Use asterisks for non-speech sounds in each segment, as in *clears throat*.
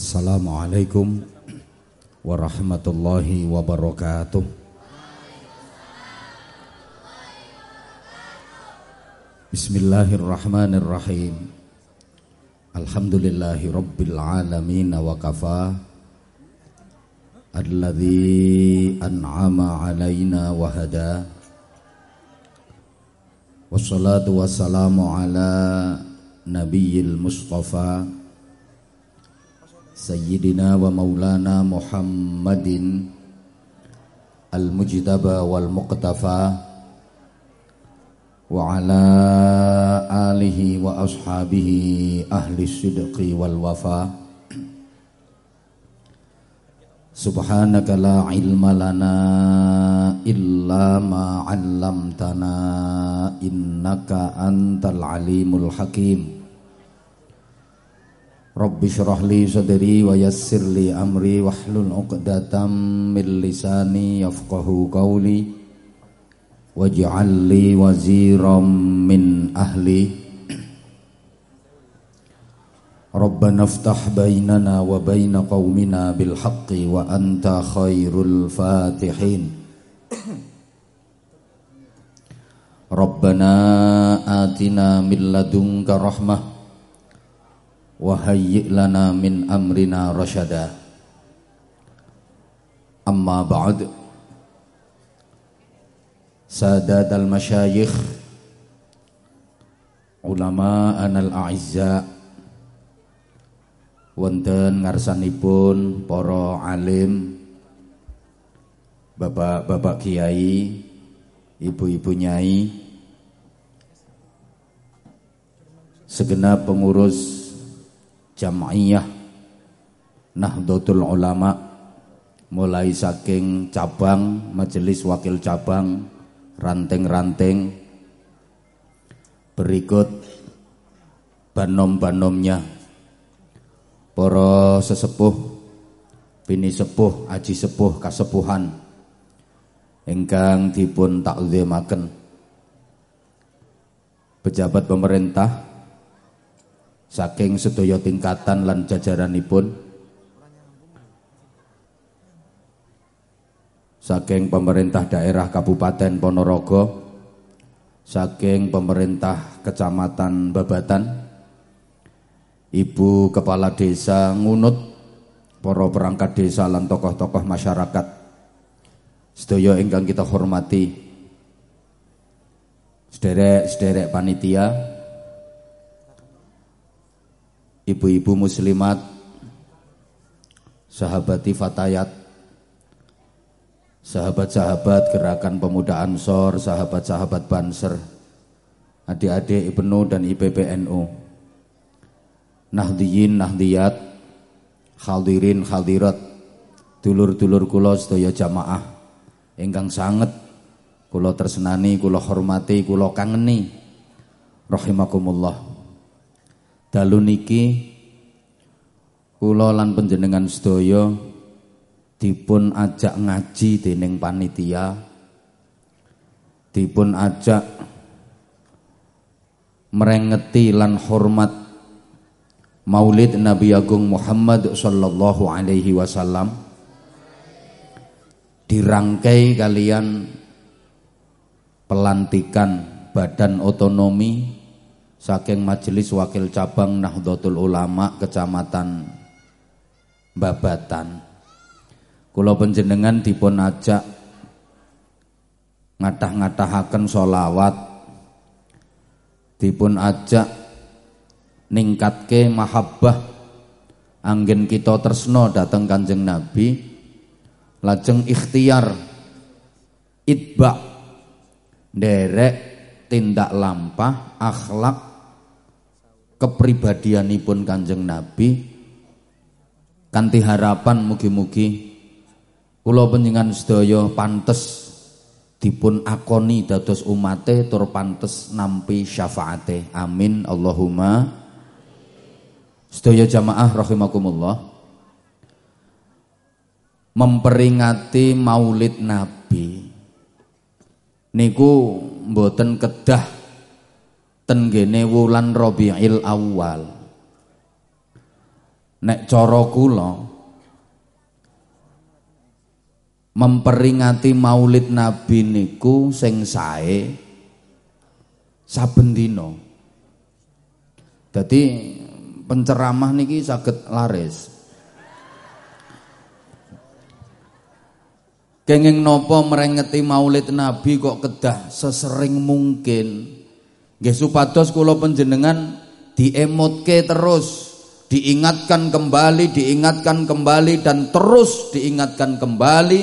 Assalamualaikum warahmatullahi wabarakatuh. Bismillahirrahmanirrahim. Alhamdulillahi rabbil alamin wa kafa. Alladhi an'ama alaina wa hada. Wassalatu wassalamu ala nabiyil mustafa Sayyidina wa maulana Muhammadin Al-Mujtaba wal Muqtafa Wa ala alihi wa ashabihi ahli sidqi wal wafa Subhanaka la ilma lana illa ma Rabbi syrah li sadri wa yassir li amri wahlul 'uqdatam min lisani yafqahu qawli waj'al li waziran min ahli Rabbana iftah bainana wa baina qaumina bil haqqi wa anta khairul fatihin Rabbana atina min ladunka rahmah وهيئ لنا من أمرنا رشدا أما بعد سادات المشايخ علماءنا الأعزاء wonten ngarsanipun para alim bapak-bapak kiai ibu-ibu nyai segenap pengurus Jam'iyah Nahdlatul Ulama mulai saking cabang, majelis wakil cabang, ranting-ranting. Berikut banom-banomnya. Para sesepuh bini sepuh aji sepuh kasepuhan ingkang dipun takzimaken pejabat pemerintah saking sedaya tingkatan lan jajaranipun. Saking pemerintah daerah Kabupaten Ponorogo. Saking pemerintah Kecamatan Babatan. Ibu Kepala Desa Ngunut para perangkat desa lan tokoh-tokoh masyarakat. Sedaya ingkang kita hormati. Sederek-sederek panitia ibu-ibu muslimat, sahabati fatayat, sahabat-sahabat gerakan pemuda Ansor, sahabat-sahabat Banser, adik-adik IPNU dan IPPNU, Nahdiyin, Nahdiyat, Khaldirin, Khaldirat, dulur-dulur kula sedaya jamaah. Ingkang sanget kula tersenani, kula hormati, kula kangeni. Rahimakumullah. Dalu niki kula lan panjenengan sedaya dipun ajak ngaji dening panitia dipun ajak merengeti lan hormat Maulid Nabi Agung Muhammad sallallahu alaihi wasallam dirangkai kalian pelantikan badan otonomi saking majelis wakil cabang Nahdlatul Ulama Kecamatan Babatan. Kula panjenengan dipun ajak ngatah-ngatahaken solawat dipun ajak ningkatke mahabbah anggen kita tresno dateng Kanjeng Nabi lajeng ikhtiar itba derek tindak lampah akhlak kepribadianipun Kanjeng Nabi kanthi harapan mugi-mugi kula panjenengan sedaya pantes dipun akoni dados umate tur pantes nampi syafaate. Amin. Allahumma sedaya jamaah rahimakumullah. Memperingati maulid nabi niku mboten kedah tenggene wulan Rabiul Awal. nek cara kula memperingati Maulid Nabi niku sing sae saben dina. Dadi penceramah niki saged laris. Kenging nopo merengeti Maulid Nabi kok kedah sesering mungkin. Nggih supados kula panjenengan diemotke terus, diingatkan kembali, diingatkan kembali dan terus diingatkan kembali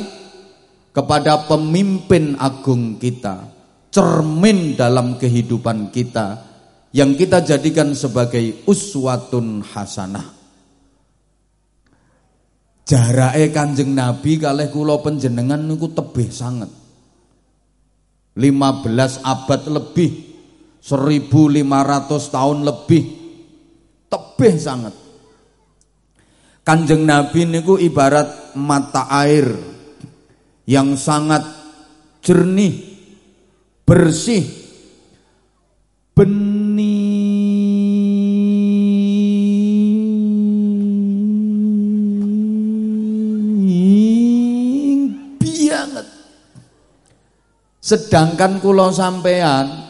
kepada pemimpin agung kita, cermin dalam kehidupan kita yang kita jadikan sebagai uswatun hasanah. Jarake Kanjeng Nabi kalih kula panjenengan niku tebih sangat. 15 abad lebih, 1500 tahun lebih. Tebih sangat. Kanjeng Nabi niku ibarat mata air yang sangat jernih, bersih, benih Sedangkan kulo sampean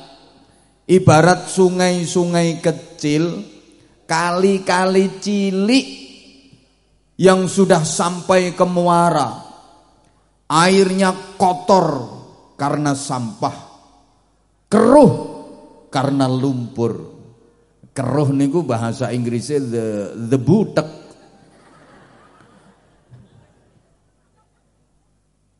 ibarat sungai-sungai kecil, kali-kali cilik yang sudah sampai ke muara. Airnya kotor karena sampah. Keruh karena lumpur. Keruh niku bahasa Inggrisnya the the butek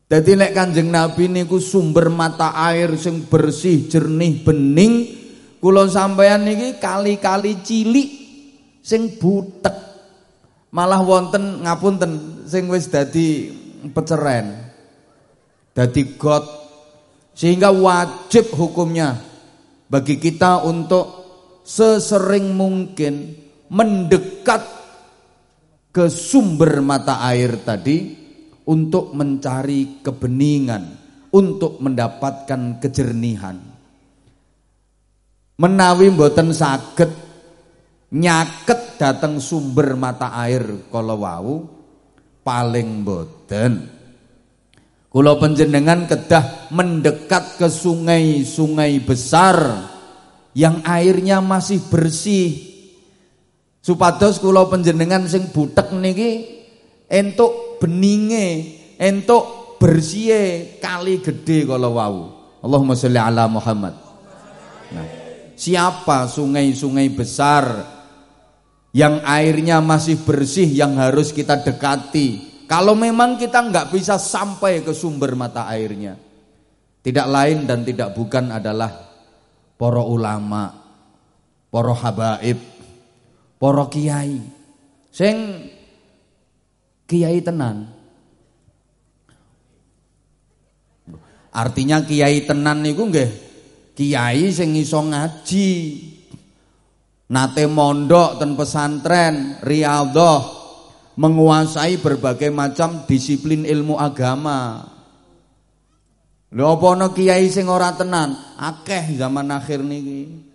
Jadi nek Kanjeng Nabi niku sumber mata air sing bersih, jernih, bening, kula sampeyan niki kali-kali cilik sing butek. Malah wonten ngapunten sing wis dadi peceren. Dadi got sehingga wajib hukumnya bagi kita untuk sesering mungkin mendekat ke sumber mata air tadi untuk mencari kebeningan, untuk mendapatkan kejernihan. Menawi mboten saged nyaket datang sumber mata air kala paling mboten Kula panjenengan kedah mendekat ke sungai-sungai besar yang airnya masih bersih. Supados kula panjenengan sing butek niki entuk beninge entuk bersih kali gede kalau wau. Allahumma sholli ala Muhammad. Nah, siapa sungai-sungai besar yang airnya masih bersih yang harus kita dekati? Kalau memang kita nggak bisa sampai ke sumber mata airnya, tidak lain dan tidak bukan adalah para ulama, para habaib, para kiai. Sing kiai tenan. Artinya kiai tenan niku nggih kiai sing iso ngaji. Nate mondok ten pesantren, riyadhah, menguasai berbagai macam disiplin ilmu agama. Lho apa ana kiai sing ora tenan? Akeh zaman akhir niki.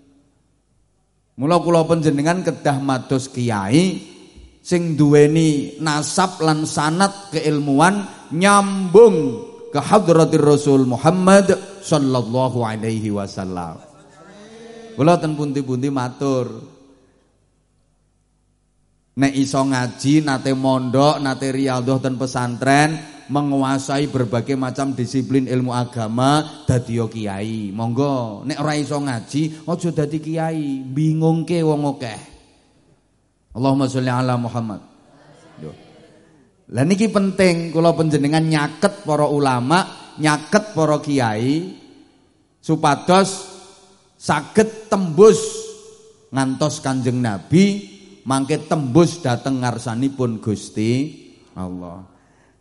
Mula kula panjenengan kedah mados kiai sing duweni nasab lan sanat keilmuan nyambung ke hadratir Rasul Muhammad sallallahu alaihi wasallam. Kula ten pundi-pundi matur. Nek iso ngaji, nate mondok, nate riyadhah ten pesantren, menguasai berbagai macam disiplin ilmu agama dadi kiai. Monggo, nek ora iso ngaji, aja dadi kiai, bingungke wong akeh. Allahumma sholli ala Muhammad. Lah niki penting kula panjenengan nyaket para ulama, nyaket para kiai supados saged tembus ngantos Kanjeng Nabi mangke tembus dateng ngarsanipun Gusti Allah.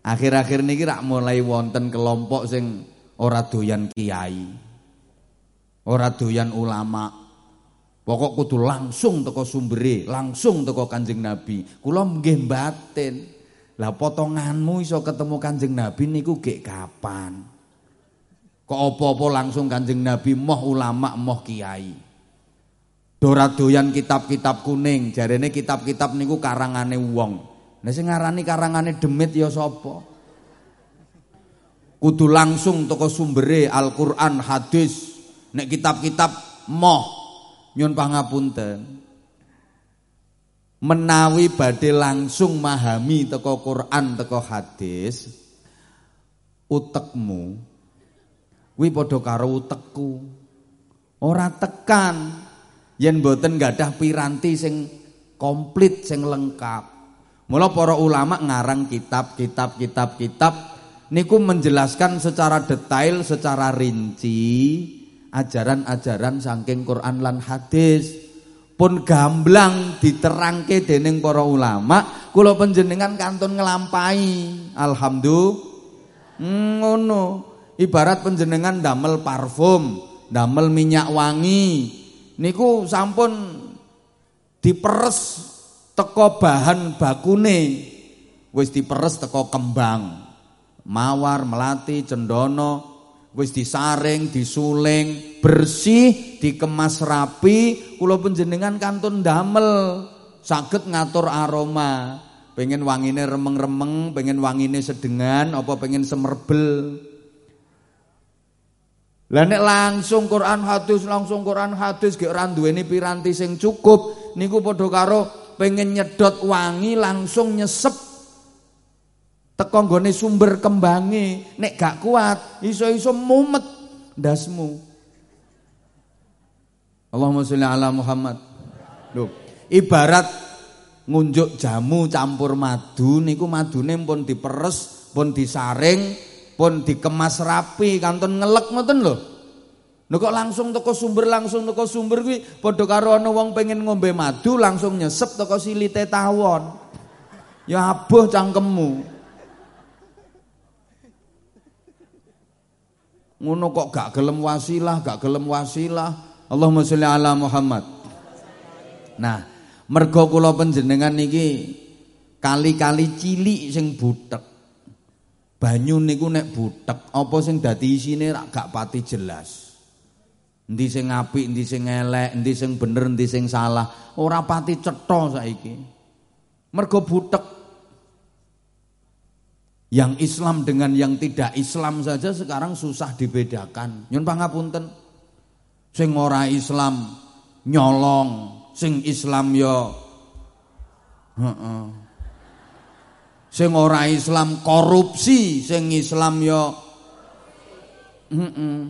Akhir-akhir niki rak mulai wonten kelompok sing ora doyan kiai. Ora doyan ulama. Pokok kudu langsung teko sumbere, langsung teko Kanjeng Nabi. Kula nggih. Lah potonganmu iso ketemu Kanjeng Nabi niku gek kapan? Kok apa-apa langsung Kanjeng Nabi moh ulama moh kiai. Dora doyan kitab-kitab kuning, jarene kitab-kitab niku karangane wong. Nah sing ngarani karangane demit ya sapa? Kudu langsung toko sumbere Al-Qur'an, hadis. Nek kitab-kitab moh nyun pangapunten. Menawi badhe langsung mahami teko Quran, teko hadis, utekmu kuwi padha karo utekku. Ora tekan yen boten gadah piranti sing komplit sing lengkap. Mula para ulama ngarang kitab, kitab, kitab, kitab niku menjelaskan secara detail, secara rinci ajaran-ajaran saking Quran lan hadis. Pun gamblang diterangke dening para ulama, kula panjenengan kantun nglampahi. Alhamdulillah. Ngono. Ibarat panjenengan damel parfum, damel minyak wangi. Niku sampun diperes teko bahan bakune. Wis diperes teko kembang mawar, melati, cendono, wis disaring, disuling, bersih, dikemas rapi, kula panjenengan kantun damel, saged ngatur aroma. Pengen wangine remeng-remeng, pengen wangine sedengan, apa pengen semerbel. Lah nek langsung Quran hadis, langsung Quran hadis gek ora duweni piranti sing cukup, niku padha karo pengen nyedot wangi langsung nyesep teko sumber kembange. Nek gak kuat iso-iso mumet ndasmu Allahumma sholli ala Muhammad. Loh, ibarat ngunjuk jamu campur madu niku madune pun diperes pun disaring pun dikemas rapi kanton ngelek ngoten lho. Nek kok langsung teko sumber langsung teko sumber kuwi? Padha karo wong pengen ngombe madu langsung nyesep teko silite tawon. Ya abuh cangkemmu. Ngono kok gak gelem wasilah, gak gelem wasilah. Allahumma sholli ala Muhammad. Nah, mergo kula panjenengan niki kali-kali cilik sing butek. Banyu niku nek butek, apa sing dadi isine gak pati jelas. Endi sing apik, endi sing elek, endi sing bener, endi sing salah, ora pati cetha saiki. Mergo butek yang Islam dengan yang tidak Islam saja sekarang susah dibedakan. Nyun pangapunten. Sing ora Islam nyolong, sing Islam yo heeh. Sing ora Islam korupsi, sing Islam yo heeh.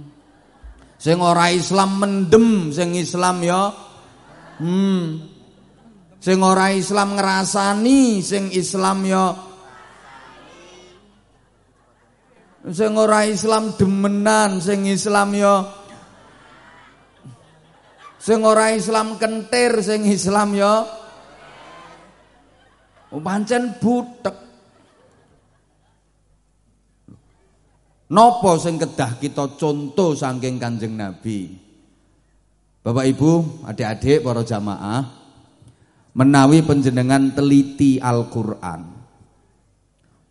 Sing ora Islam mendem, sing Islam yo hmm. Sing ora Islam ngrasani, sing Islam yo Sing ora Islam demenan, sing Islam ya Sing ora Islam kentir, sing Islam ya pancen butek. Nopo sing kedah kita contoh saking Kanjeng Nabi. Bapak Ibu, adik-adik, para jamaah, menawi penjenengan teliti Al-Qur'an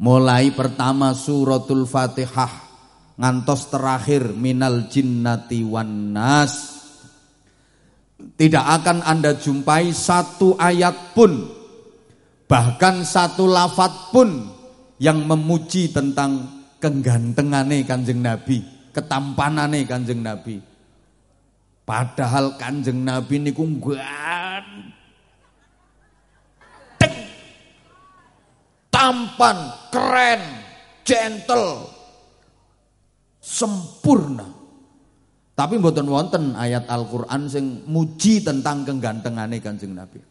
mulai pertama suratul Fatihah ngantos terakhir minal jinnati wan nas tidak akan Anda jumpai satu ayat pun bahkan satu lafat pun yang memuji tentang kegantengane Kanjeng Nabi, ketampanane Kanjeng Nabi. Padahal Kanjeng Nabi niku ganteng tampan, keren, gentle, sempurna. Tapi mboten wonten ayat Al-Qur'an sing muji tentang kegantengane Kanjeng Nabi.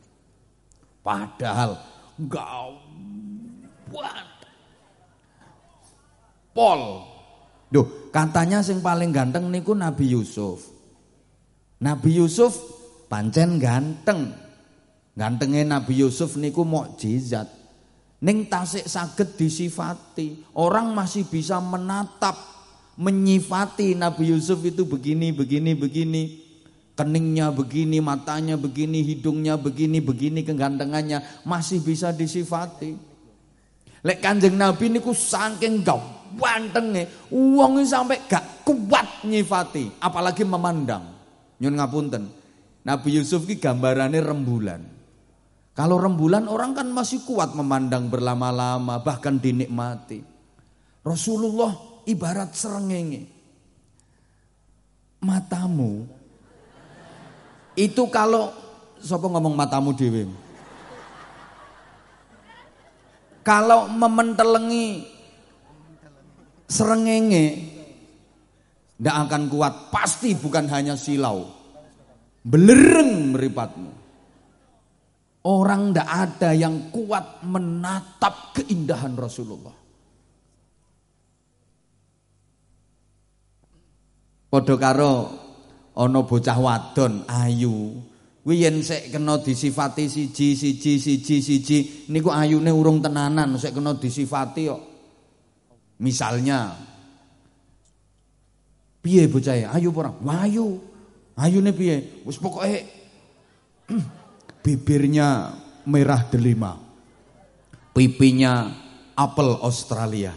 Padahal gawat. Pol. Duh, katanya sing paling ganteng niku Nabi Yusuf. Nabi Yusuf pancen ganteng. Gantengnya Nabi Yusuf niku mukjizat. Ning tasik saged disifati. Orang masih bisa menatap, menyifati Nabi Yusuf itu begini, begini, begini. Keningnya begini, matanya begini, hidungnya begini, begini kegantengannya masih bisa disifati. Lek Kanjeng Nabi niku saking gantenge, wong sampai gak kuat nyifati, apalagi memandang. Nyun ngapunten. Nabi Yusuf ki gambarannya rembulan. Kalau rembulan orang kan masih kuat memandang berlama-lama bahkan dinikmati. Rasulullah ibarat serengenge. Matamu itu kalau siapa ngomong matamu dewi? Kalau mementelengi serengenge tidak akan kuat, pasti bukan hanya silau. Belereng meripatmu. Orang tidak ada yang kuat menatap keindahan Rasulullah. Padha karo bocah wadon ayu. Kuwi yen sik kena disifati siji siji siji siji niku ayune urung tenanan sik kena disifati kok. Misalnya piye bocah e? ayu apa ora? Ayu. Ayune piye? Wis pokoke *clears throat* bibirnya merah delima. Pipinya apel Australia.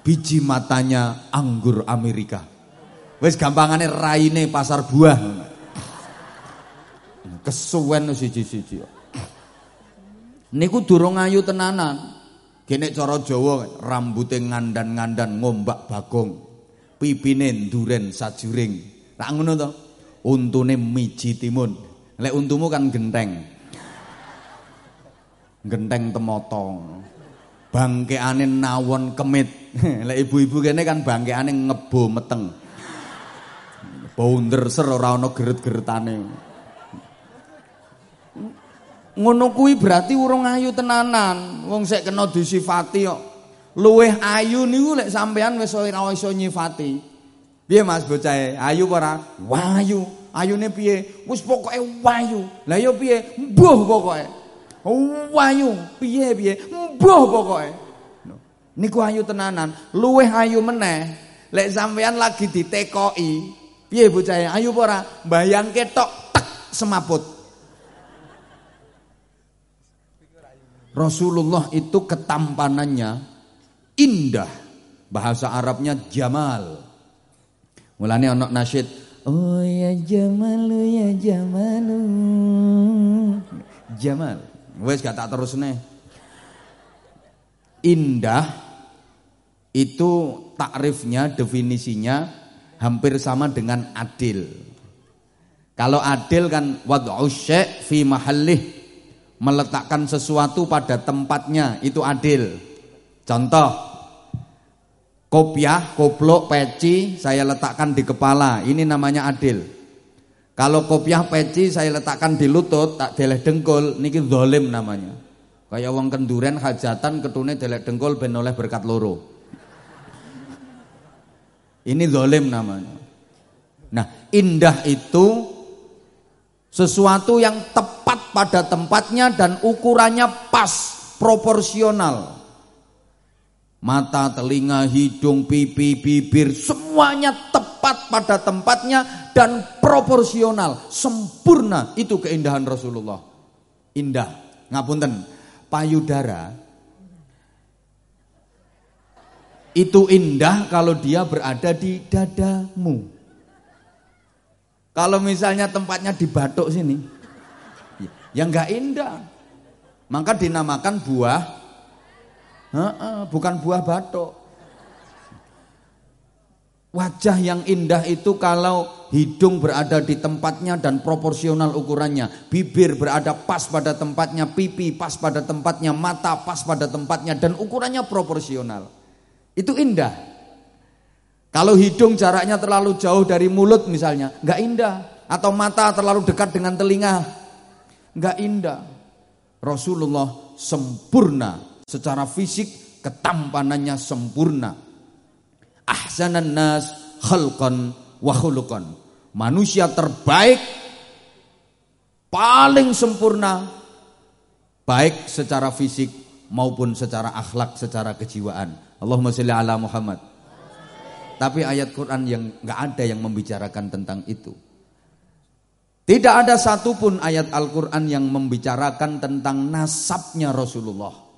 Biji matanya anggur Amerika. Wis gampangane raine pasar buah. Kesuwen siji-siji. Niku durung ayu tenanan. Gene cara Jawa rambute ngandan-ngandan ngombak bagong. Pipine duren sajuring. Tak ngono to. Untune miji timun. Lek untumu kan genteng. Genteng temotong. Bangkeane nawon kemit. *laughs* Lek ibu-ibu kene kan bangkeane ngebo meteng. Bounder ser ora ana geret-geretane. Ngono kuwi berarti urung ayu tenanan. Wong sik kena disifati kok. Luweh ayu niku lek sampean wis ora iso nyifati. Piye Mas bocahe? Ayu apa ora? Wayu. Ayune piye? Wis pokoke wayu. Lah ya piye? Mbuh pokoke. Wayu. Piye piye? Mbuh pokoke. Niku ayu tenanan. Luweh ayu meneh. Lek sampean lagi ditekoki, piye bocahe? Ayu apa ora? Bayangke tok tek semaput. Rasulullah itu ketampanannya indah. Bahasa Arabnya jamal. Mulane ana nasyid, oh ya jamalu ya jamalu. Jamal. Wes gak tak terusne. Indah itu takrifnya, definisinya hampir sama dengan adil. Kalau adil kan wad'u fi mahallih meletakkan sesuatu pada tempatnya itu adil. Contoh Kopiah, koplok, peci saya letakkan di kepala. Ini namanya adil. Kalau kopiah peci saya letakkan di lutut, tak deleh dengkul, niki zalim namanya. Kayak wong kenduren hajatan ketune deleh dengkul ben oleh berkat loro. Ini zalim namanya. Nah, indah itu sesuatu yang tepat pada tempatnya dan ukurannya pas, proporsional. Mata, telinga, hidung, pipi, bibir, semuanya tepat pada tempatnya dan proporsional, sempurna. Itu keindahan Rasulullah. Indah. Ngapunten, payudara itu indah kalau dia berada di dadamu. Kalau misalnya tempatnya di batuk sini, ya enggak indah. Maka dinamakan buah bukan buah batok. Wajah yang indah itu kalau hidung berada di tempatnya dan proporsional ukurannya, bibir berada pas pada tempatnya, pipi pas pada tempatnya, mata pas pada tempatnya dan ukurannya proporsional. Itu indah. Kalau hidung jaraknya terlalu jauh dari mulut misalnya, nggak indah. Atau mata terlalu dekat dengan telinga, nggak indah. Rasulullah sempurna Secara fisik ketampanannya sempurna. Ahsanan nas khalqan wa. Manusia terbaik paling sempurna baik secara fisik maupun secara akhlak, secara kejiwaan. Allahumma sholli ala Muhammad. Tapi ayat Quran yang nggak ada yang membicarakan tentang itu. Tidak ada satupun ayat Al-Quran yang membicarakan tentang nasabnya Rasulullah.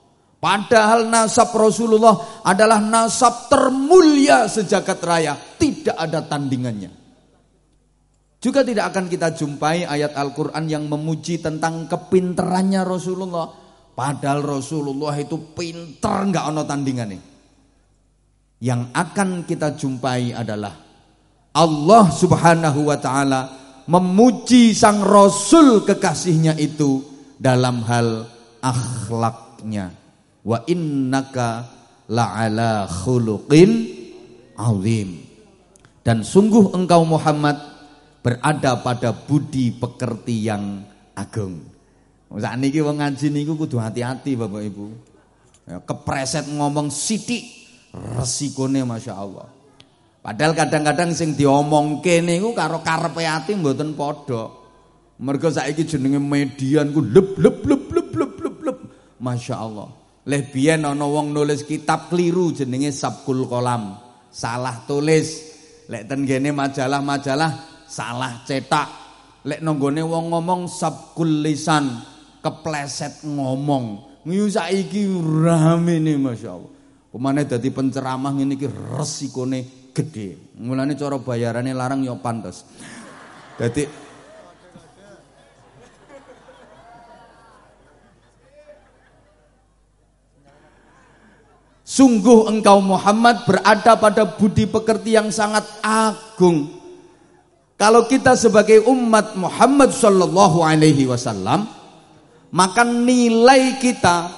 Padahal nasab Rasulullah adalah nasab termulia sejagat raya. Tidak ada tandingannya. Juga tidak akan kita jumpai ayat Al-Quran yang memuji tentang kepinterannya Rasulullah. Padahal Rasulullah itu pinter nggak ono tandingannya. Yang akan kita jumpai adalah Allah subhanahu wa ta'ala memuji sang Rasul kekasihnya itu dalam hal akhlaknya. Wa innaka la'ala khuluqin azim. Dan sungguh engkau Muhammad berada pada budi pekerti yang agung. Saat niki wong ngaji niku kudu hati-hati Bapak Ibu. Ya, kepreset ngomong sidik resikone Masya Allah. Padahal kadang-kadang sing diomongke niku karo karepe ati mboten padha. Mergo saiki jenenge media niku leb leb leb leb leb leb leb. Masya Allah. Leh biyen ana wong nulis kitab keliru jenenge Sabkul Kolam. Salah tulis. Lek ten majalah-majalah salah cetak. Lek nonggone wong ngomong sabkul lisan kepleset ngomong. Ngiyu saiki rame nih Masya Allah. Pemane dadi penceramah ngene iki resikone gede mulane cara bayarane larang ya pantes. Dadi Sungguh engkau Muhammad berada pada budi pekerti yang sangat agung kalau kita sebagai umat Muhammad Sallallahu Alaihi Wasallam, maka nilai kita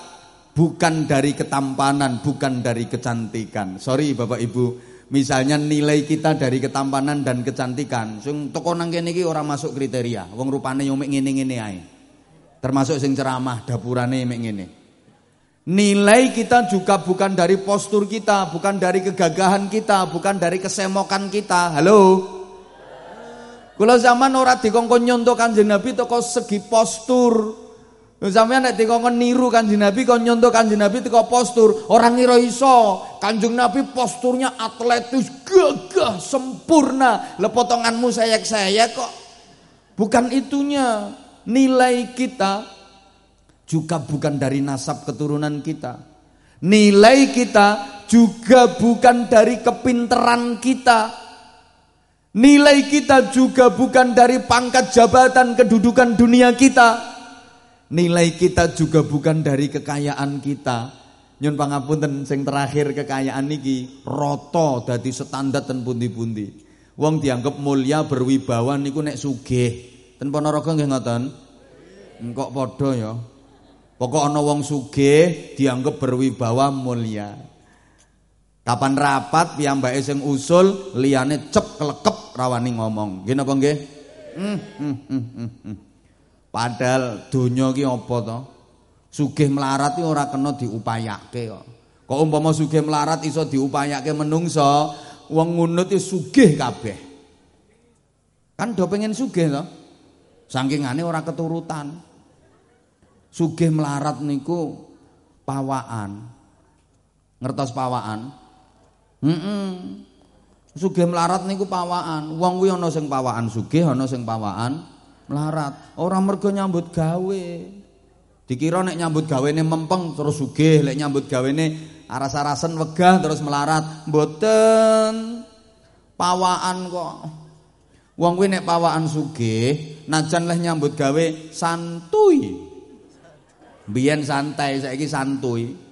bukan dari ketampanan, bukan dari kecantikan. Sorry Bapak Ibu, misalnya nilai kita dari ketampanan dan kecantikan, sing toko nang kene iki ora masuk kriteria. Wong rupane yo mek ngene-ngene ae. Termasuk sing ceramah dapurane mek ngene. Nilai kita juga bukan dari postur kita, bukan dari kegagahan kita, bukan dari kesemokan kita. Halo. Kula zaman ora dikongkon nyontok Kanjeng Nabi teko segi postur. Sampeyan nek dikongkon niru Kanjeng Nabi kon nyontok Kanjeng Nabi postur, orang ngira iso. Kanjeng Nabi posturnya atletis, gagah, sempurna. Lah potonganmu sayek-sayek kok. Bukan itunya. Nilai kita juga bukan dari nasab keturunan kita. Nilai kita juga bukan dari kepinteran kita. Nilai kita juga bukan dari pangkat jabatan kedudukan dunia kita. Nilai kita juga bukan dari kekayaan kita. Nyun pangapunten sing terakhir kekayaan niki roto dadi standar ten pundi-pundi. Wong dianggap mulia berwibawa niku nek sugih. Ten Ponorogo nggih ngoten? Engkok padha ya. Pokok ana wong sugih dianggap berwibawa mulia. Kapan rapat piyambake sing usul liyane cep kelekep rawani ngomong. Nggih napa nggih? Hmm, hmm, hmm. Padahal donya iki apa to? Sugih melarat ora kena diupayake kok. Kok umpama sugih melarat iso diupayake menungso, wong ngunut iki sugih kabeh. Kan do pengen sugih to. Sangkingane ora keturutan. Sugih melarat niku pawaan. Ngertos pawaan? Heeh. Sugih melarat niku pawaan. Wong kuwi ana sing pawaan sugih, ana sing pawaan melarat. Ora mergo nyambut gawe. Dikira nek nyambut gawene mempeng terus sugih, lek nyambut gawene aras-arasen wegah terus melarat. Mboten. Pawaan kok. Wong kuwi nek pawaan sugih, najan leh nyambut gawe santuy. Biyen santai, saiki santuy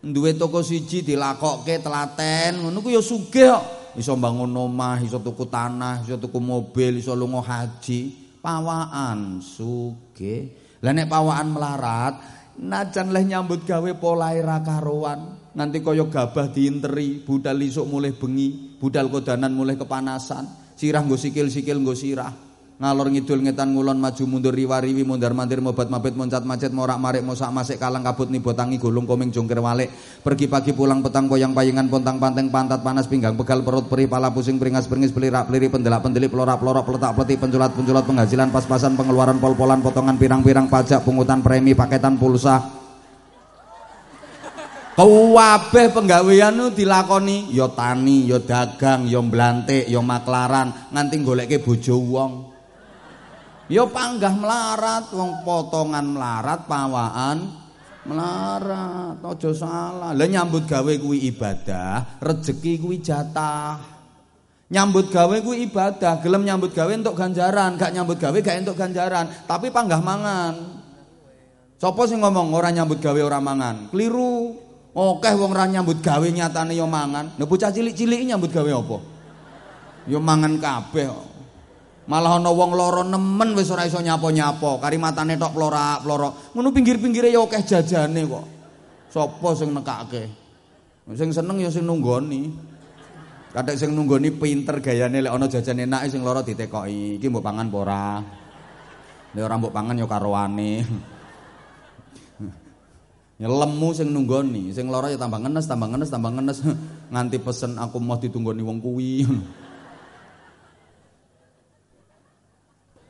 duwe toko siji dilakokke telaten ngono ku ya sugih kok. Iso bangun omah iso tuku tanah iso tuku mobil iso lunga haji. Pawaan sugih. Lah nek pawaan melarat najan leh nyambut gawe polahe ra karuan. Nganti kaya gabah diinteri budal isuk mulai bengi budal kodanan mulai kepanasan. Sirah nggo sikil-sikil nggo sirah ngalor ngidul ngetan ngulon maju mundur riwariwi mundar mandir mobat mabit moncat macet morak marik mosak masik kalang kabut nih botangi gulung koming jongkir walik pergi pagi pulang petang koyang payingan pontang panteng pantat panas pinggang pegal perut peri pala pusing peringas peringis pelirak peliri pendelak pendelip pelora pelorok peletak peleti penculat penculat penghasilan pas-pasan pengeluaran pol-polan potongan pirang-pirang pajak pungutan premi paketan pulsa Kabeh penggawean dilakoni ya tani, ya dagang, ya mblantik, ya maklaran, nganti goleke bojo wong. Ya panggah melarat, wong potongan melarat, pawaan melarat. Aja salah. Lah nyambut gawe kuwi ibadah, rezeki kuwi jatah. Nyambut gawe ku ibadah, gelem nyambut gawe untuk ganjaran, gak nyambut gawe gak untuk ganjaran, tapi panggah mangan. Sopo sing ngomong ora nyambut gawe ora mangan? Keliru. Oke wong ora nyambut gawe nyatane yo mangan. Nek bocah cilik-cilik nyambut gawe apa? Yo mangan kabeh. Malah ana wong loro nemen wis ora iso nyapa-nyapa, karimatane tok plorak-plorok. Ngono pinggir-pinggire ya akeh jajane kok. Sopo sing nekake? Sing seneng ya sing nunggoni. Kadek sing nunggoni pinter gayane lek ana jajan enak sing lara ditekoki. Iki mbok pangan apa ora? Nek ora mbok pangan ya karoane. *laughs* Ya lemu sing nunggoni, sing lara ya tambah ngenes, tambah ngenes, tambah ngenes *laughs* nganti pesen aku mau ditunggoni wong kuwi. *laughs*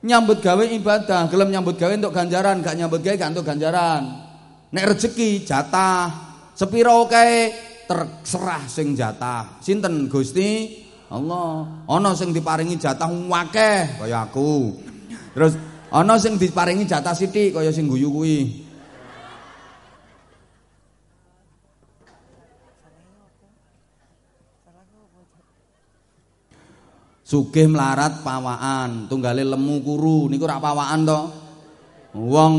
nyambut gawe ibadah, gelem nyambut gawe untuk ganjaran, gak nyambut gawe gak untuk ganjaran. Nek rezeki jatah, sepiro kae terserah sing jatah. Sinten Gusti? Allah. Ana sing diparingi jatah akeh kaya aku. Terus ana sing diparingi jatah sithik kaya sing guyu kuwi. Sugih melarat pawaan, tunggale lemu kuru niku rak pawaan to. Wong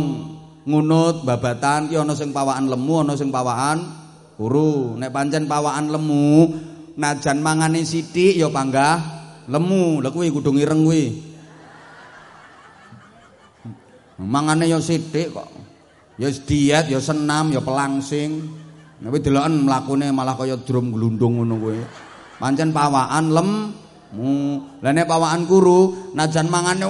ngunut babatan ki ana sing pawaan lemu, ana sing pawaan Guru, nek pancen pawaan lemu, najan mangane sithik ya panggah lemu. Lah kuwi kudu ireng kuwi. Mangane ya sithik kok. Ya diet, ya senam, ya pelangsing. Nek deloken mlakune malah kaya drum glundung ngono kuwi. Pancen pawaan lemu. Lah nek pawaan kuru, najan mangane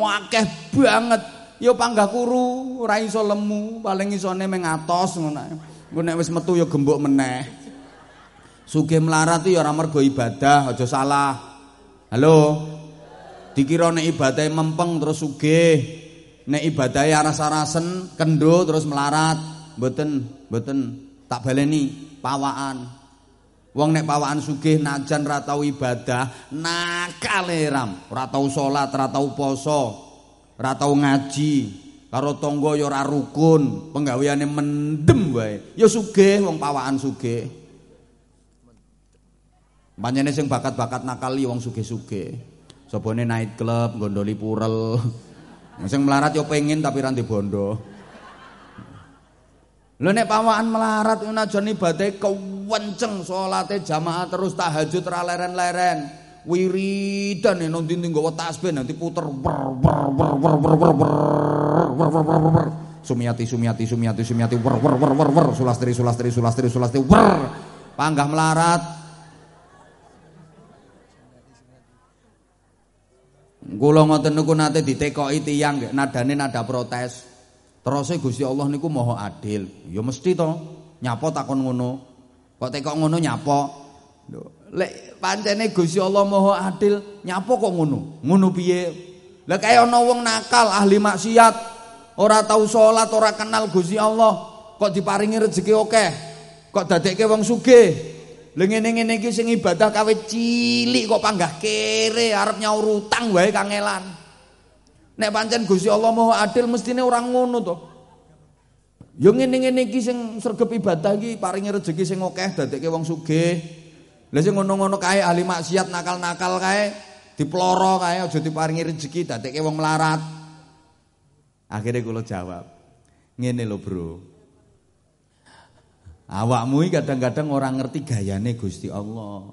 akeh banget. Ya panggah kuru, ora iso lemu, paling isone meng atos ngono Engko nek wis metu ya gembok meneh. Sugih melarat ya ora mergo ibadah, aja salah. Halo. Dikira nek ibadahe mempeng terus sugih. Nek ibadahe aras-arasen, kendo terus melarat. Mboten, mboten. Tak baleni pawaan. Wong nek pawaan sugih najan ra tau ibadah, nakale ram. Ora tau salat, ora tau poso, ora tau ngaji, karo tangga ya ora rukun, penggaweane mendem wae. Ya sugih wong pawaan sugih. Panjene sing bakat-bakat nakal wong sugih-sugih. Sobone night club, gondoli purel. Sing melarat ya pengen tapi ra bondo. Lho nek pawaan melarat najan ibadah kewenceng salate jamaah terus tahajud ra leren-leren. wiridan nek nanti nggawa tasbih nanti puter sumiati sumiati sumiati sumiati wer wer wer wer wer sulastri sulastri sulastri sulastri wer panggah melarat kula ngoten niku nate ditekoki tiyang nadane nada protes terus Gusti Allah niku maha adil ya mesti to nyapa takon ngono kok tekok ngono nyapa Lek pancene Gusti Allah Maha Adil, nyapa kok ngono? Ngono piye? Lah kaya ana wong nakal ahli maksiat, ora tau salat, ora kenal Gusti Allah, kok diparingi rezeki akeh. Kok dadekke wong sugih. Lah ngene-ngene iki sing ibadah kawe cilik kok panggah kere arep nyaur utang wae kangelan. Nek pancen Gusti Allah Maha Adil mestine ora ngono to. Yo ngene-ngene iki sing sregep ibadah iki paringi rezeki sing akeh dadekke wong sugih. Lah sing ngono-ngono kae ahli maksiat nakal-nakal kae diploro kae aja diparingi rezeki dadekke wong melarat. Akhirnya kula jawab. Ngene lho, Bro. Awakmu kadang-kadang orang ngerti gayane Gusti Allah.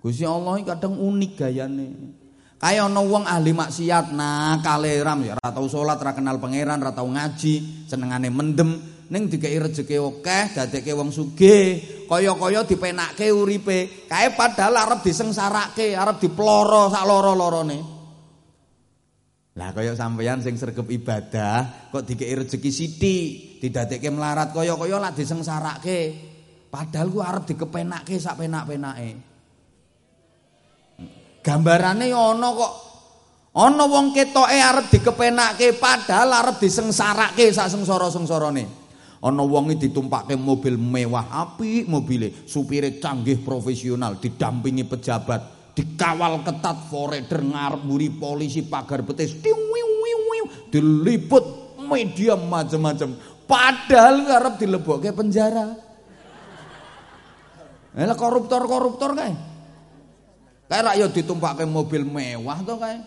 Gusti Allah kadang unik gayane. Kayak ana wong ahli maksiat nakale ram ya ora tau salat, ora kenal pangeran, ora tau ngaji, senengane mendem, ning dikei rezeki akeh dadekke wong sugih kaya-kaya dipenakke uripe. Kae padahal arep disengsarake arep diploro sak loro-lorone. Lah kaya sampeyan sing sregep ibadah kok dikei rezeki sithik didadekke melarat kaya-kaya lak disengsarake. Padahal ku arep dikepenakke sak penak-penake gambarane ana kok. Ana wong ketoke arep dikepenakke padahal arep disengsarake sak sengsara-sengsarane. Ana wonge ditumpake mobil mewah apik mobile. Supire canggih profesional didampingi pejabat dikawal ketat foreder ngarep mburi polisi pagar betis. Diliput media macam-macam padahal ngarep dilebokke penjara. Lah koruptor-koruptor kae Kayak rak yo ditumpake mobil mewah to kae.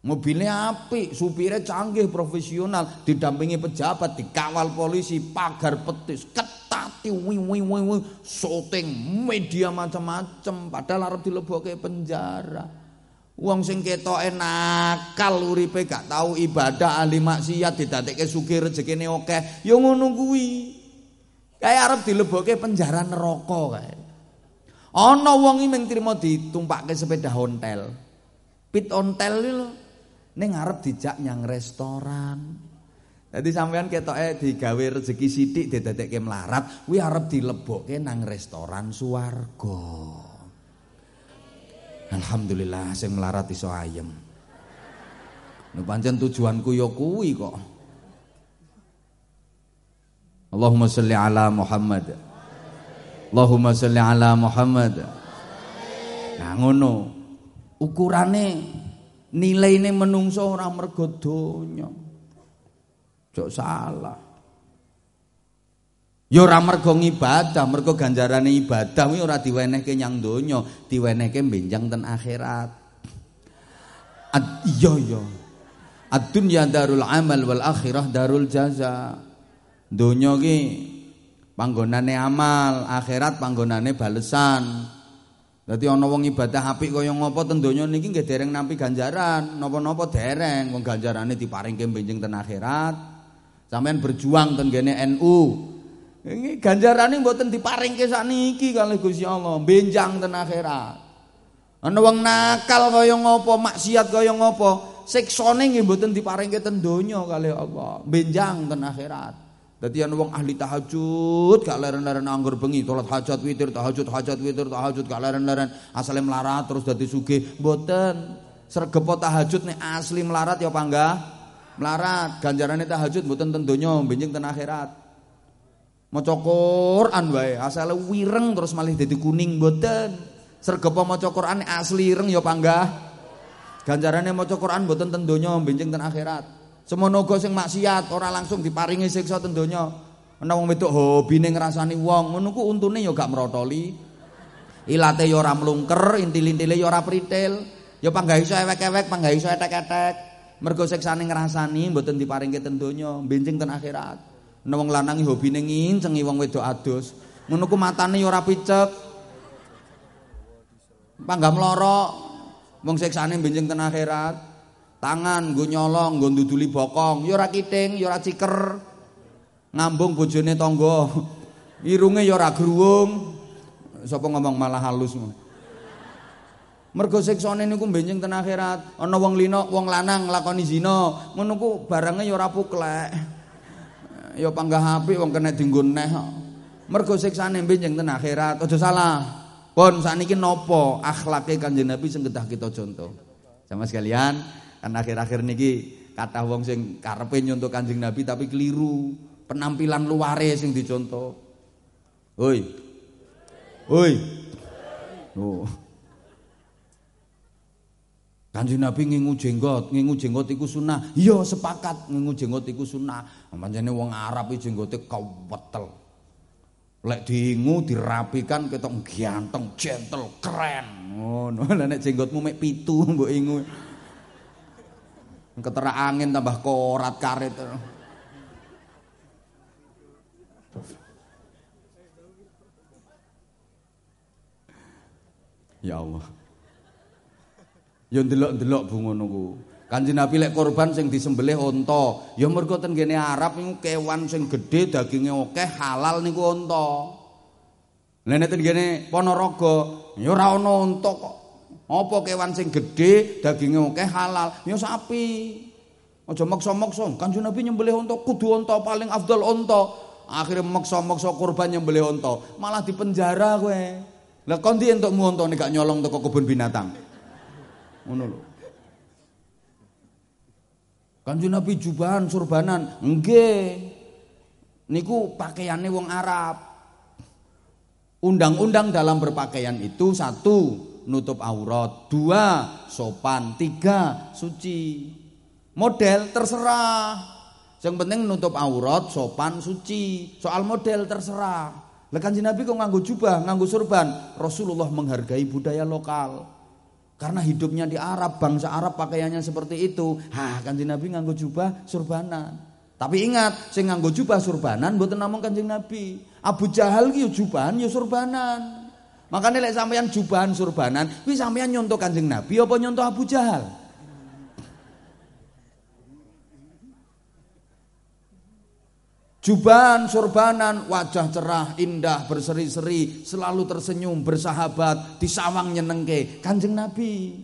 Mobilnya api, supirnya canggih, profesional, didampingi pejabat, dikawal polisi, pagar petis, ketati, wih, wih, syuting, media macam-macam, padahal harus dilebokke penjara. Wong sing ketoke nakal uripe gak tahu ibadah ahli maksiat didadekke sugih rezekine akeh, ya ngono. Kayak arep dilebokke penjara neraka kae. Ana wong iki mung trimo ditumpakke sepeda ontel. Pit ontel lho ning arep dijak nyang restoran. Jadi sampean ketoke digawe rezeki sithik didadekke melarat, kuwi arep dilebokke nang restoran swarga. Alhamdulillah sing melarat iso ayem. Nek pancen tujuanku ya kuwi kok. Allahumma salli ala Muhammad. Allahumma salli ala Muhammad. Nah ngono. Ukurane nilaine menungso ora mergo donya. Jok salah. Ya ora mergo ngibadah, mergo ganjarane ibadah kuwi ora diwenehke nyang donya, diwenehke benjang ten akhirat. Ad, iya iya. Ad-dunya darul amal wal akhirah darul jaza. Donya ki panggonane amal, akhirat panggonane balesan. Dadi ana wong ibadah apik kaya ngapa ten donya niki nggih dereng nampi ganjaran, napa-napa dereng wong ganjarane diparingke benjing ten akhirat. Sampeyan berjuang ten gene NU. Ini ganjarane mboten diparingke sakniki kalih Gusti Allah, benjang ten akhirat. Ana wong nakal kaya ngapa, maksiat kaya ngapa, siksane nggih mboten diparingke ten donya kalih Allah, benjang ten akhirat. Dadi ana wong ahli tahajud gak leren-leren anggur bengi salat hajat witir tahajud hajat witir tahajud gak leren-leren asale melarat terus dadi sugih. Mboten. Sregepo tahajud nek asli melarat ya panggah melarat. Ganjarane tahajud mboten ten donya benjing akhirat. Maca Quran wae asale wireng terus malih dadi kuning mboten. Sregepo maca Quran asli ireng ya panggah ganjarane maca Quran mboten ten donya benjing ten akhirat Semono sing maksiat ora langsung diparingi siksa ten donya. Ana wong wedok hobine ngrasani wong, ngono ku untune ya gak merotoli. Ilate ya ora mlungker, intil-intile ya ora pritil. Ya panggah iso ewek-ewek, panggah iso etek-etek. Mergo siksane ngrasani mboten diparingke ten donya, benjing ten akhirat. Ana wong lanang hobine ngincengi wong wedok adus. Ngono ku matane ya ora picek. Panggah mlorok. Wong siksane benjing ten akhirat. Tangan nggo nyolong nggo nduduli bokong. Ya ora kiting ya ora ciker. Ngambung bojone tangga. Irunge ya ora gruwung. Sapa ngomong malah halus mergo siksane niku benjing ten akhirat. Ana wong lino wong lanang nglakoni zina. Ngono ku barange ya ora puklek. Ya panggah apik wong kena dienggo neh mergo siksane benjing ten akhirat. Aja salah. Pun sakniki napa akhlake kanjeng Nabi sing kita contoh. Sama sekalian Kan akhir-akhir niki kata wong sing karepe nyontoh Kanjeng Nabi tapi keliru. Penampilan luare sing dicontoh. Hoi. Hoi. Oh. Kanjeng Nabi ngingu jenggot, ngingu jenggot iku sunah. Iya sepakat ngingu jenggot iku sunah. Pancene wong Arab iki jenggote kawetel. Lek diingu dirapikan ketok ganteng, gentle, keren. Ngono. Oh, Lah nek jenggotmu mek pitu mbok ingu. Ketera angin tambah korat karet. Ya Allah. Ya ndelok-ndelok bu ngono ku. Kanjeng Nabi lek korban sing disembelih unta, ya mergo ten kene Arab niku kewan sing gedhe daginge akeh halal niku unta. Lah nek ten kene Ponorogo, ya ora ana unta kok. Apa kewan sing gedhe daginge akeh halal? Ya sapi. Aja maksa-maksa. Kanjeng Nabi nyembelih unta kudu unta paling afdal unta. Akhirnya maksa-maksa kurban nyembelih unta, malah dipenjara kowe. Lah kon ndi entukmu nek gak nyolong teko kebun binatang. Ngono lho. Kanjeng Nabi jubahan surbanan, nggih. Niku pakaiannya wong Arab. Undang-undang dalam berpakaian itu satu nutup aurat, dua sopan, tiga suci. Model terserah. Yang penting nutup aurat, sopan, suci. Soal model terserah. Lah Kanjeng Nabi kok nganggo jubah, nganggo surban. Rasulullah menghargai budaya lokal. Karena hidupnya di Arab, bangsa Arab pakaiannya seperti itu. Hah, Kanjeng Nabi nganggo jubah surbanan. Tapi ingat, sing nganggo jubah surbanan mboten namung Kanjeng Nabi. Abu Jahal ki jubahan ya surbanan. Makanya lek sampean jubahan surbanan, kuwi sampean nyontoh Kanjeng Nabi apa nyontoh Abu Jahal? Jubahan, sorbanan, wajah cerah, indah, berseri-seri, selalu tersenyum, bersahabat, disawang nyenengke, kanjeng Nabi.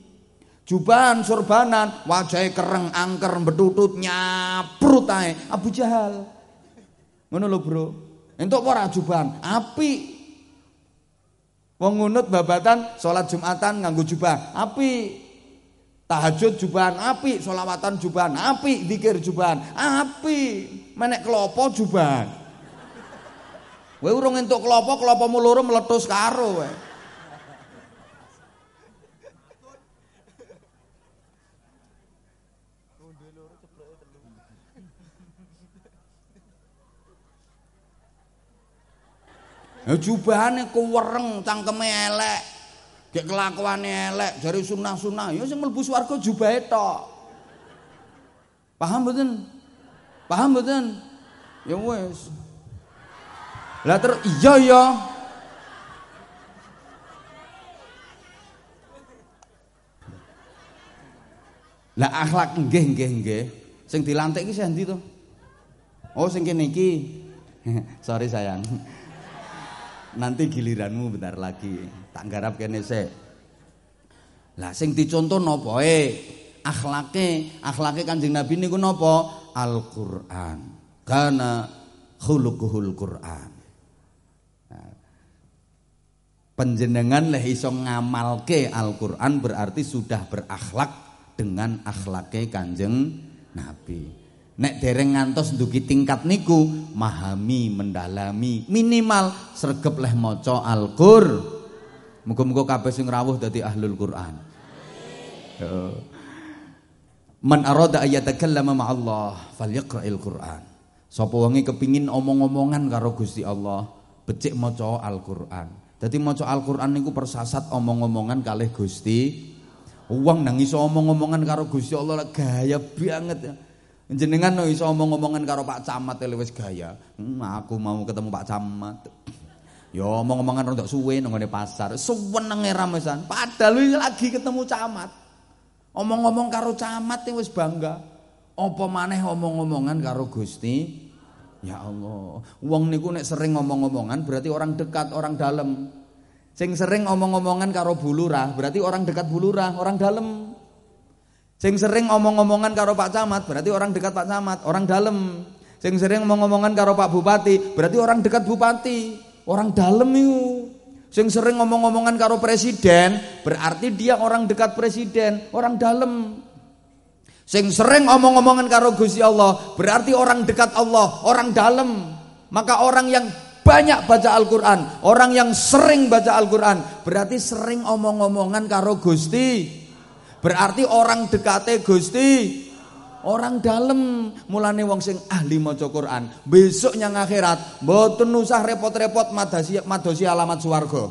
Jubahan, sorbanan, wajahnya kereng, angker, betutut, nyaprut ae, Abu Jahal. Ngono lho, Bro. Entuk ora jubahan? Api. Wong ngunut babatan salat Jumatan nganggo jubah. Api. Tahajud jubahan api, solawatan jubahan api, dikir jubahan api, menek kelopo jubahan. Kowe urung entuk kelopo, kelopomu loro meletus karo kowe. Jubahane kuwereng cangkeme elek. Gek kelakuane elek, jari sunah-sunah, ya sing mlebu swarga jubahe tok. Paham mboten? Paham mboten? Ya wis. Lah terus iya ya. Lah akhlak nggih nggih nggih. Sing dilantik iki sing ndi to? Oh sing kene iki. *laughs* Sorry sayang. Nanti giliranmu bentar lagi. Tak garap kene sik. Lah sing dicontoh napa e akhlake akhlake Kanjeng Nabi niku napa Al-Qur'an. Kana khuluquhul Qur'an. Nah, penjenengan leh iso ngamalke Al-Qur'an berarti sudah berakhlak dengan akhlake Kanjeng Nabi Nek dereng ngantos ndugi tingkat niku mahami mendalami minimal sregep leh maca Al-Qur'an Muga-muga kabeh sing rawuh dadi ahlul Quran. Man arada ayatakallama ma'allah falyaqra'il Quran. Sapa wonge kepingin omong-omongan karo Gusti Allah, becik maca Al-Qur'an. Dadi maca Al-Qur'an niku persasat omong-omongan kalih Gusti. Wong nang iso omong-omongan karo Gusti Allah gaya banget. Jenengan no iso omong-omongan karo Pak Camat wis gaya. Hmm, aku mau ketemu Pak Camat. Ya omong-omongan rontok suwe nang pasar. Suwenenge ramesan. Padahal lagi ketemu camat. Omong-omong karo camat wis bangga. Apa maneh omong-omongan karo Gusti? Ya Allah. Wong niku nek sering ngomong-omongan berarti orang dekat, orang dalam. Sing sering omong-omongan karo bulurah berarti orang dekat bulurah, orang dalam. Sing sering omong-omongan karo Pak Camat berarti orang dekat Pak Camat, orang dalam. Sing sering omong-omongan karo Pak Bupati berarti orang dekat bupati. Orang dalam itu. Sing sering ngomong-ngomongan karo presiden, berarti dia orang dekat presiden, orang dalam. Sing sering ngomong-ngomongan karo Gusti Allah, berarti orang dekat Allah, orang dalam. Maka orang yang banyak baca Al-Qur'an, orang yang sering baca Al-Qur'an, berarti sering omong-omongan karo Gusti. Berarti orang dekate Gusti. Orang dalam mulane wong sing ahli maca Quran, besok nyang akhirat mboten usah repot-repot madosi madosi alamat swarga.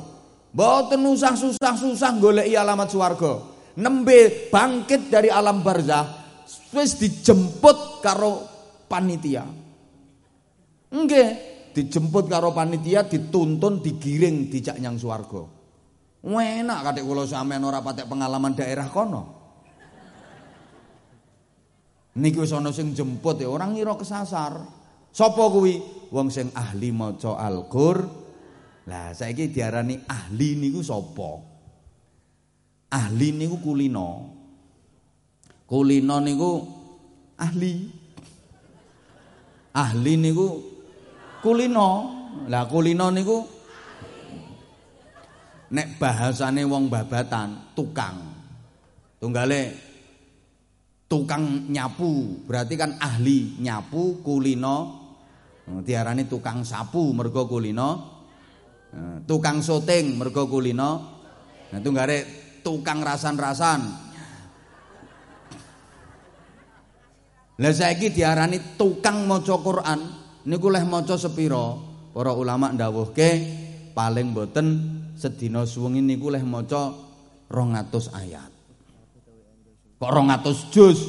Mboten usah susah-susah goleki alamat swarga. Nembe bangkit dari alam barzah wis dijemput karo panitia. Nggih, dijemput karo panitia dituntun digiring dijak nyang swarga. Enak kadek kula sampean ora patek pengalaman daerah kono. Niki wis ana sing jemput ya orang ngira kesasar. Sapa kuwi? Wong sing ahli maca Al-Qur. Lah saiki diarani ahli niku sapa? Ahli niku kulino. Kulino niku ahli. Ahli niku kulino. Lah kulino niku nek bahasane wong babatan tukang. Tunggale tukang nyapu berarti kan ahli nyapu kulino. Hmm, diarani tukang sapu mergo kulino. Hmm, tukang syuting mergo kulino. Nah tunggare tukang rasan-rasan. Lah saiki diarani tukang maca Quran. Niku leh maca sepira para ulama ndawuhke paling boten sedina suwengi niku leh maca 200 ayat. Kok 200 juz?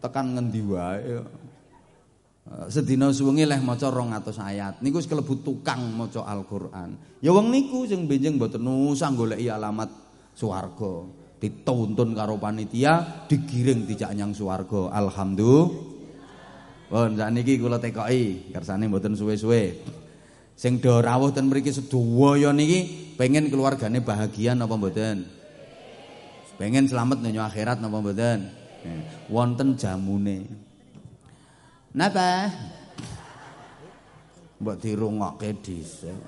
Tekan ngendi wae. Sedina suwengi leh maca 200 ayat. Niku wis kelebu tukang maca Al-Qur'an. Ya wong niku sing benjing mboten usah goleki alamat swarga. Dituntun karo panitia, digiring dijak nyang swarga. Alhamdulillah. Pun sakniki kula tekoki, kersane mboten suwe-suwe. Sing do rawuh ten mriki sedaya niki pengen keluargane bahagia napa mboten? Pengen selamat nang akhirat napa mboten? Eh, wonten jamune. Napa? Mbok dirungokke dhisik.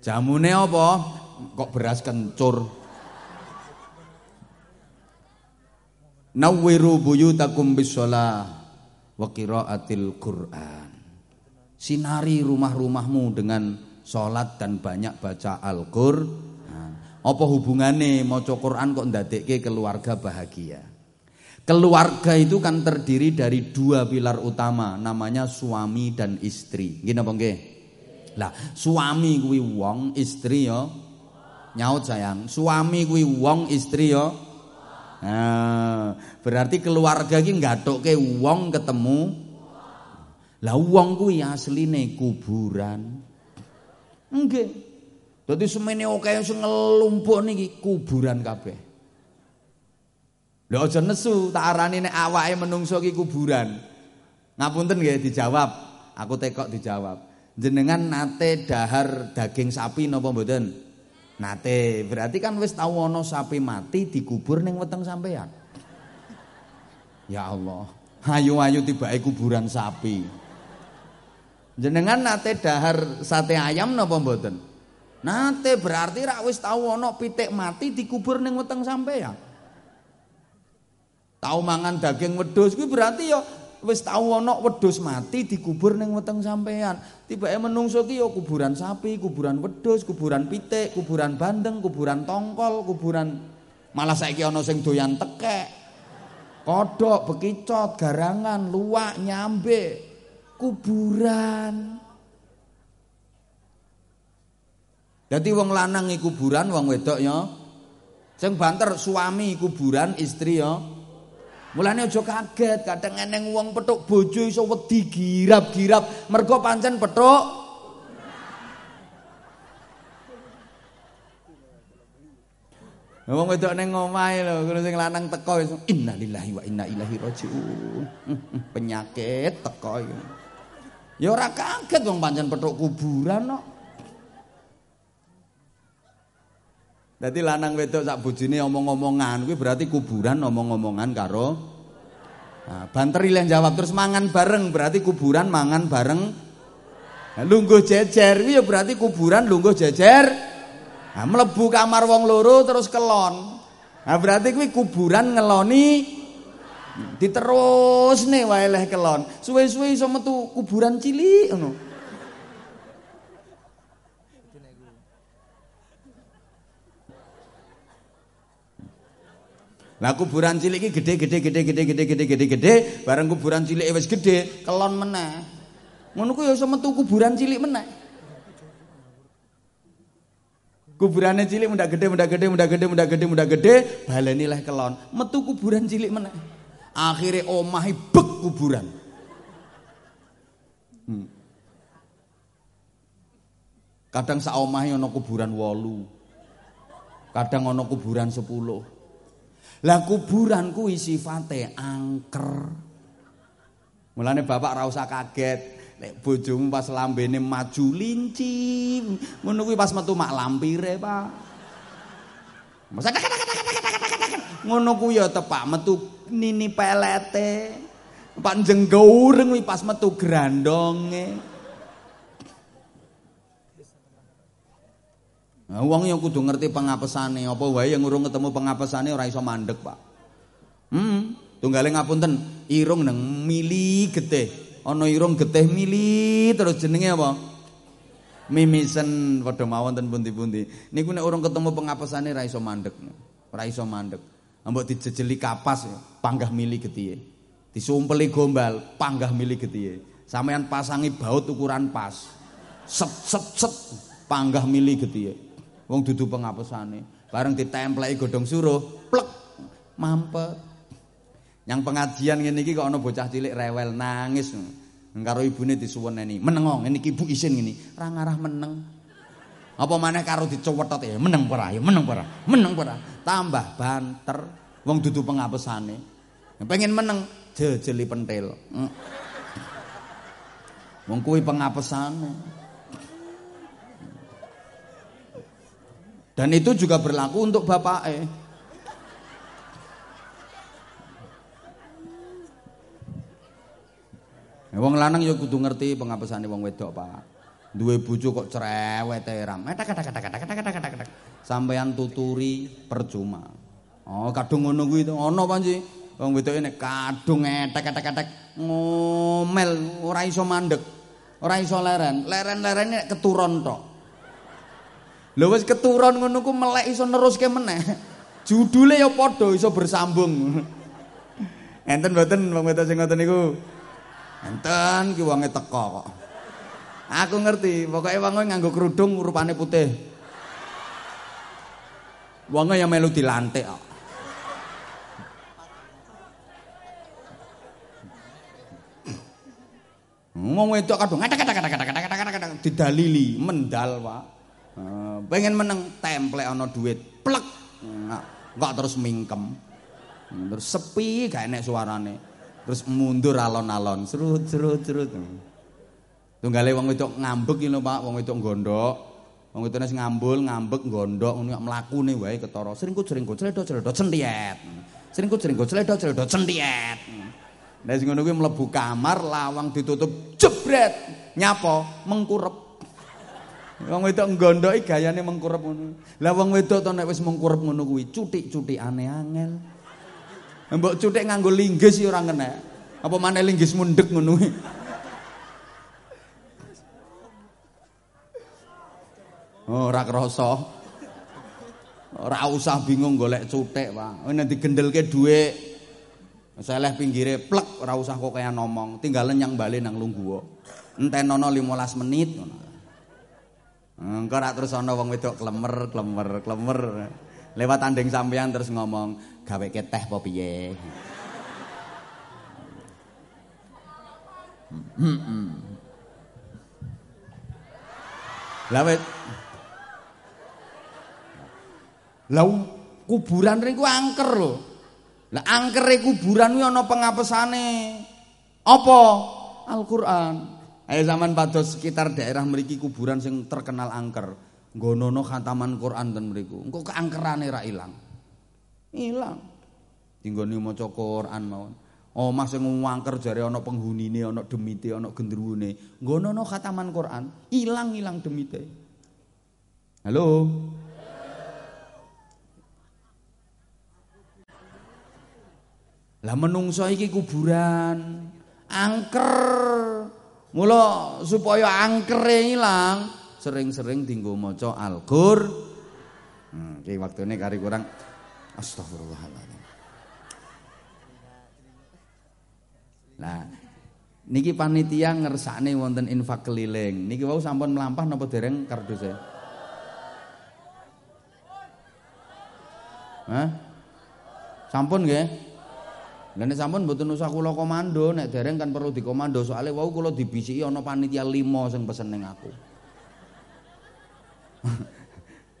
Jamune apa? Kok beras kencur? Nawwiru buyutakum bisolah wa qiraatil Qur'an. Sinari rumah-rumahmu dengan sholat dan banyak baca Al-Qur'an. Apa hubungannya maca Quran kok ndadekke keluarga bahagia? Keluarga itu kan terdiri dari dua pilar utama, namanya suami dan istri. Gini apa nggih? Lah, suami kuwi wong, istri ya nyaut sayang. Suami kuwi wong, istri ya Berarti keluarga iki nggathukke wong ketemu. Lah wong kuwi asline kuburan. Nggih. Dadi semene akeh sing ngelumpuk niki kuburan kabeh. Lha aja nesu tak arani nek awake menungso iki kuburan. Ngapunten nggih dijawab. Aku tekok dijawab. Jenengan nate dahar daging sapi napa mboten? Nate, berarti kan wis tau ana sapi mati dikubur ning weteng sampean. Ya Allah, ayu-ayu tibake kuburan sapi. Jenengan nate dahar sate ayam napa mboten? Nate berarti rak wis tau ana pitik mati dikubur ning weteng sampean. Tau mangan daging wedhus kuwi berarti ya wis tau ana wedhus mati dikubur ning weteng sampean. Tibake menungso ki ya kuburan sapi, kuburan wedhus, kuburan pitik, kuburan bandeng, kuburan tongkol, kuburan malah saiki ana sing doyan tekek. Kodok, bekicot, garangan, luwak, nyambe. Kuburan. Dadi wong lanang iku kuburan, wong wedok ya. Sing banter suami kuburan, istri ya Mulane aja kaget, kadang eneng wong petuk bojo iso wedi girap-girap mergo pancen petuk Wong wedok ning omahe lho, kuwi sing lanang teko iso innalillahi wa inna ilaihi rajiun. *laughs* Penyakit teko iki. Ya ora kaget wong pancen petuk kuburan kok. Dadi lanang wedok sak bojone omong-omongan kuwi berarti kuburan omong-omongan karo Nah, banteri yang jawab terus mangan bareng berarti kuburan mangan bareng. Lungguh jejer kuwi ya berarti kuburan lungguh jejer. Nah, mlebu kamar wong loro terus kelon. Nah, berarti kuwi kuburan ngeloni diterus nih wae kelon. Suwe-suwe iso metu kuburan cilik ngono. Lah kuburan cilik iki gede gede gede gede gede gede gede gede, bareng kuburan cilik wis gede, kelon meneh. Ngono ku ya iso metu kuburan cilik meneh. Kuburannya cilik muda gede, muda gede, muda gede, muda gede, muda gede, baleni leh kelon, metu kuburan cilik meneh. Akhirnya omahi bek kuburan. Hmm. Kadang sak omahe ana kuburan wolu. Kadang ana kuburan sepuluh. Lah kuburan kuwi sifate angker. Mulane bapak ora usah kaget nek bojomu pas lambene maju linci, ngono kuwi pas metu mak lampire, Pak. Masa ngono kuwi ya tepak metu nini pelete. Pak jenggaureng kuwi pas metu grandonge. Nah, wong yang kudu ngerti pengapesane, apa wae yang ngurung ketemu pengapesane ora iso mandek, Pak. Hmm, tunggale ngapunten, irung nang mili getih. Ana irung getih mili terus jenenge apa? Mimisen padha mawon ten pundi-pundi. Niku nek urung ketemu pengapesane ora iso mandek. Ora iso mandek. Mbok dijejeli kapas panggah mili getihe. Disumpeli gombal panggah mili getihe. Sampeyan pasangi baut ukuran pas. Set set set panggah mili getihe. Wong dudu pengapesane. Bareng ditempleki godhong suruh, plek mampet. Yang pengajian ngene iki kok ana bocah cilik rewel nangis. Karo ibune disuweneni. Meneng ngene iki ibu isin ngene. Ora ngarah meneng. Apa maneh karo dicuwetot ya meneng ora ya meneng ora. Meneng ora. Tambah banter wong dudu pengapesane. Pengen meneng jejeli pentil. Mm. Wong kuwi pengapesane. Dan itu juga berlaku untuk bapak eh. Wong lanang ya kudu ngerti pengapesane wong wedok, Pak. Duwe bojo kok cerewet ram. Sampeyan tuturi percuma. Oh, kadung ngono kuwi to. Ana panji. Wong wedoke nek kadung etek-etek-etek ngomel ora iso mandek. Ora iso leren. Leren-lerene keturon tok. Lho wis keturon ngono ku melek iso neruske meneh. Judule ya padha iso bersambung. Enten mboten wong wedok sing ngoten niku? Enten ki wonge teko kok. Aku ngerti, pokoke wong nganggo kerudung rupane putih. Wonge yang melu dilantik kok. Wong wedok kadung kadang-kadang didalili, mendal, Pak. Pengen meneng templek ana duit, plek. Enggak terus mingkem. Terus sepi gak enek suarane. terus mundur alon-alon serut serut serut. Tunggale wong wedok ngambek iki Pak. Wong wedok gondok wong wedok sing ngambul ngambek gondok ngono mlakune wae ketara. Seringkut seringkut cledot cledot centiet seringkut seringkut cledot cledot centiet Nah sing ngono kuwi mlebu kamar lawang ditutup jebret. Nyapa? Mengkurep Wong wedok nggondoki gayane mengkurep ngono. Lah wong wedok to nek wis mengkurep ngono kuwi cutik-cutik aneh angel. Mbok cutik nganggo linggis ya ora kena. Apa maneh linggis mundek ngono kuwi. Oh, ora krasa. Ora usah bingung golek cutik, Pak. Nek digendelke dhuwit Seleh pinggire plek ora usah kok kaya ngomong, tinggal lenyang bali nang lungguh. Entenono 15 menit ngono. Engko rak terus ana wong wedok klemer, klemer, klemer. Lewat tanding sampean terus ngomong, gawe ke teh apa piye Lah wit Lah kuburan riku angker lho. Lah angkere kuburan kuwi ana pengapesane. Apa? Al-Qur'an. Ayo zaman pados sekitar daerah mriki kuburan sing terkenal angker. Nggonono khataman Quran ten mriku. Engko keangkerane ra ilang. Ilang. Dinggone maca Quran mawon. Omah sing ngangker jare ana penghunine, ana demite, ana gendruwone. Nggono khataman Quran, ilang-ilang demite. Halo. Lah menungso iki kuburan. Angker. Mula supaya angkere ilang, sering-sering dinggo maca Al-Qur. Hmm, iki waktune kari kurang Astagfirullahaladzim. Nah, niki panitia ngersakne wonten infak keliling. Niki wau sampun melampah napa dereng kardose? Hah? Sampun nggih? Lah nek sampun mboten usah kula komando, nek dereng kan perlu dikomando soalnya wau kula dibisiki ana panitia 5 sing pesen ning aku. *laughs*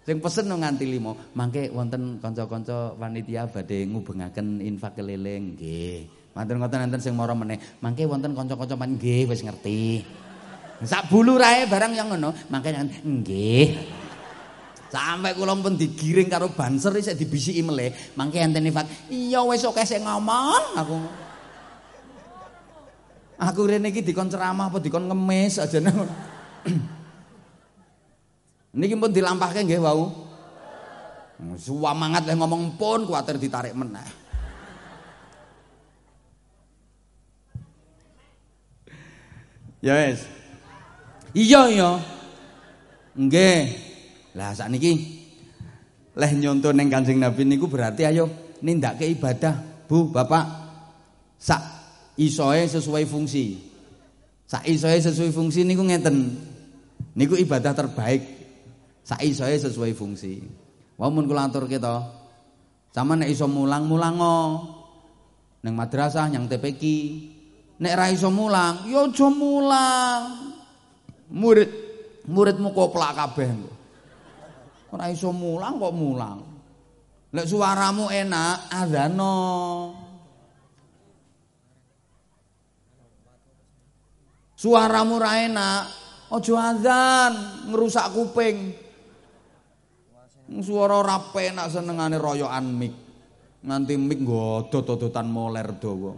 Sing pesen nganti limo, mangke wonten kanca-kanca panitia badhe ngubengaken infak keliling nggih. Matur ngoten enten sing mara meneh, mangke wonten kanca-kanca pan nggih wis ngerti. Sak bulurae barang yang ngono, mangke nggih. Sampai kula pun digiring karo banser isih dibisiki meleh, mangke enten infak. Iya wis oke sing ngomong aku. Aku rene iki dikon ceramah apa dikon ngemis aja ngono. *clears throat* Niki pun dilampahke nggih wau. Suwamangat leh ngomong pun kuatir ditarik meneh. Ya wis. Iya iya. Nggih. Lah sakniki leh nyonto ning Kanjeng Nabi niku berarti ayo nindakke ibadah, Bu, Bapak, sak isoe sesuai fungsi. Sak isoe sesuai fungsi niku ngeten. Niku ibadah terbaik. Sak isoe sesuai fungsi. Wau mun kula aturke to. Sama nek iso mulang mulango. Neng madrasah yang TPQ. Nek ra iso mulang, ya aja mulang. Murid muridmu koplak kabeh. Ora iso mulang kok mulang. Lek suaramu enak, adzano. Suaramu ra enak, aja azan, ngerusak kuping. Suara ora penak senengane royokan mik. Nganti mik godot-dodotan moler dawa.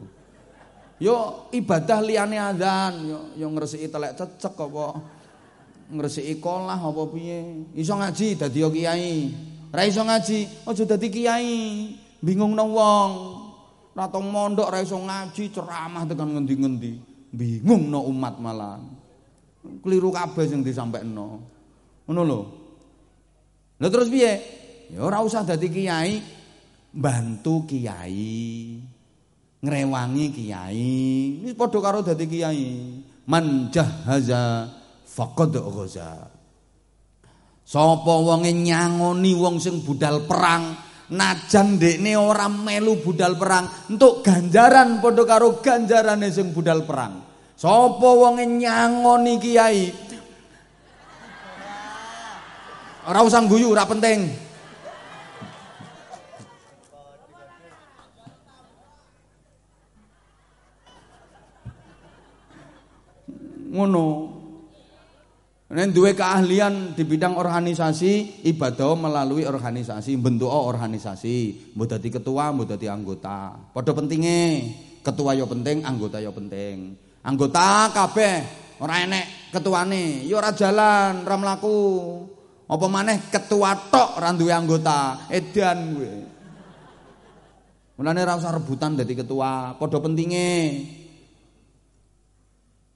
Yo ibadah liyane azan, yo yo ngresiki telek cecek apa ngresiki kolah apa piye. Iso ngaji dadi kiai. Ra iso ngaji, aja dadi kiai. Bingung nang wong. Ra mondok ra iso ngaji, ceramah tekan ngendi-ngendi. Bingung no umat malah. Keliru kabeh sing disampaikno. Ngono lho. Lah terus piye? Ya ora usah dadi kiai, bantu kiai. Ngrewangi kiai. Ini padha karo dadi kiai. Man jahaza faqad ghaza. Sapa wonge nyangoni wong sing budal perang, najan ndekne ora melu budal perang, entuk ganjaran padha karo ganjarane sing budal perang. Sapa wonge nyangoni kiai, Ora usah guyu, ora penting. Ngono. Nek duwe keahlian di bidang organisasi, ibadah melalui organisasi, bentuk organisasi, mbok ketua, mbok anggota. Padha pentinge, ketua yo penting, anggota yo penting. Anggota kabeh ora enek ketuane, yo ora jalan, ora mlaku. Apa maneh ketua tok duwe anggota, edan kowe. Mulane ora usah rebutan dadi ketua, padha pentinge.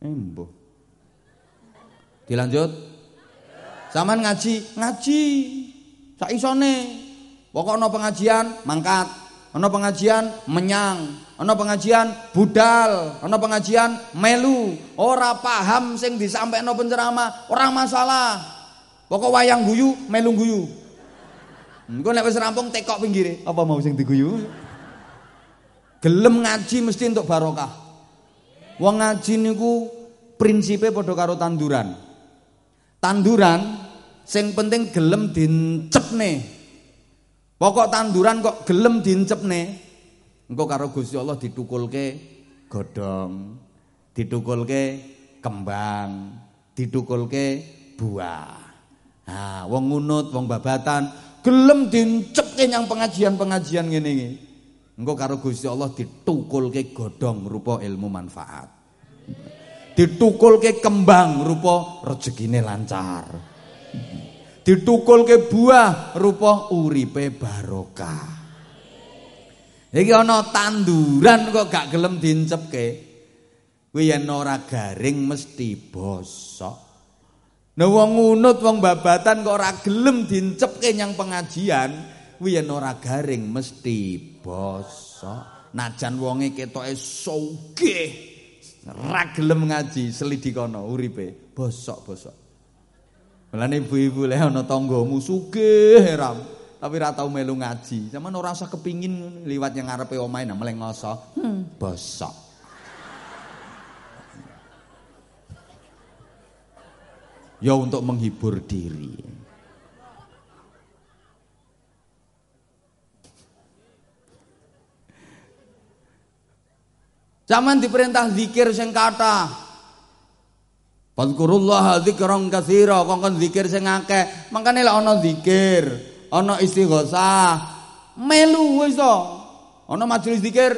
Embo. Dilanjut. Saman ngaji, ngaji. Sak isone. Pokok ana pengajian mangkat, ana pengajian menyang, ana pengajian budal, ana pengajian melu, ora paham sing disampaikan penceramah, ora masalah. Pokok wayang guyu, melu guyu. Engko nek wis rampung tekok pinggire, apa mau sing diguyu? Gelem ngaji mesti untuk barokah. Wong ngaji niku prinsipe padha karo tanduran. Tanduran sing penting gelem dincepne. Pokok tanduran kok gelem dincepne, engko karo Gusti Allah ditukulke godhong, ditukulke kembang, ditukulke buah. Nah, wong ngunut, wong babatan, gelem dincepke yang pengajian-pengajian ngene iki. Engko karo Gusti Allah ditukulke godhong rupa ilmu manfaat. Ditukulke kembang rupa rezekine lancar. Ditukulke buah rupa uripe barokah. Iki ana tanduran kok gak gelem dincepke. Kuwi yen ora garing mesti bosok. Nah wong ngunut wong babatan kok ora gelem dincepke nyang pengajian, kuwi yen ora garing mesti bosok. Najan wonge ketoke sugih, ora gelem ngaji, selidi kono uripe bosok-bosok. Mulane ibu-ibu le ana tanggamu sugih ram, tapi ora tau melu ngaji. Sampeyan ora usah kepingin liwat yang ngarepe omahe nah meleng. Hmm, bosok. ya untuk menghibur diri. Zaman diperintah zikir sing kata. Fadkurullah dzikran katsira, kongkon zikir sing akeh. Mangkane lek ana zikir, ana istighosah, melu wis to. Ana majelis zikir,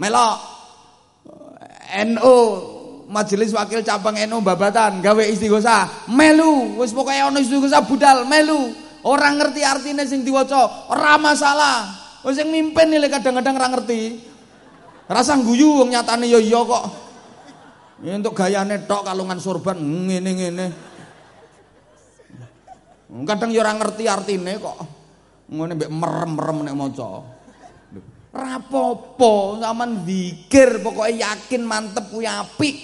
melok. NU majelis wakil cabang NU babatan gawe istighosah melu wis pokoke ana istighosah budal melu orang ngerti artine sing diwaca ora masalah wis sing mimpin nih kadang-kadang ora ngerti rasa guyu wong nyatane ya iya kok ya untuk gayane tok kalungan sorban ngene-ngene kadang ya ora ngerti artine kok ngene mbek merem-merem nek maca apa-apa, sampean zikir pokoke yakin mantep kuwi apik.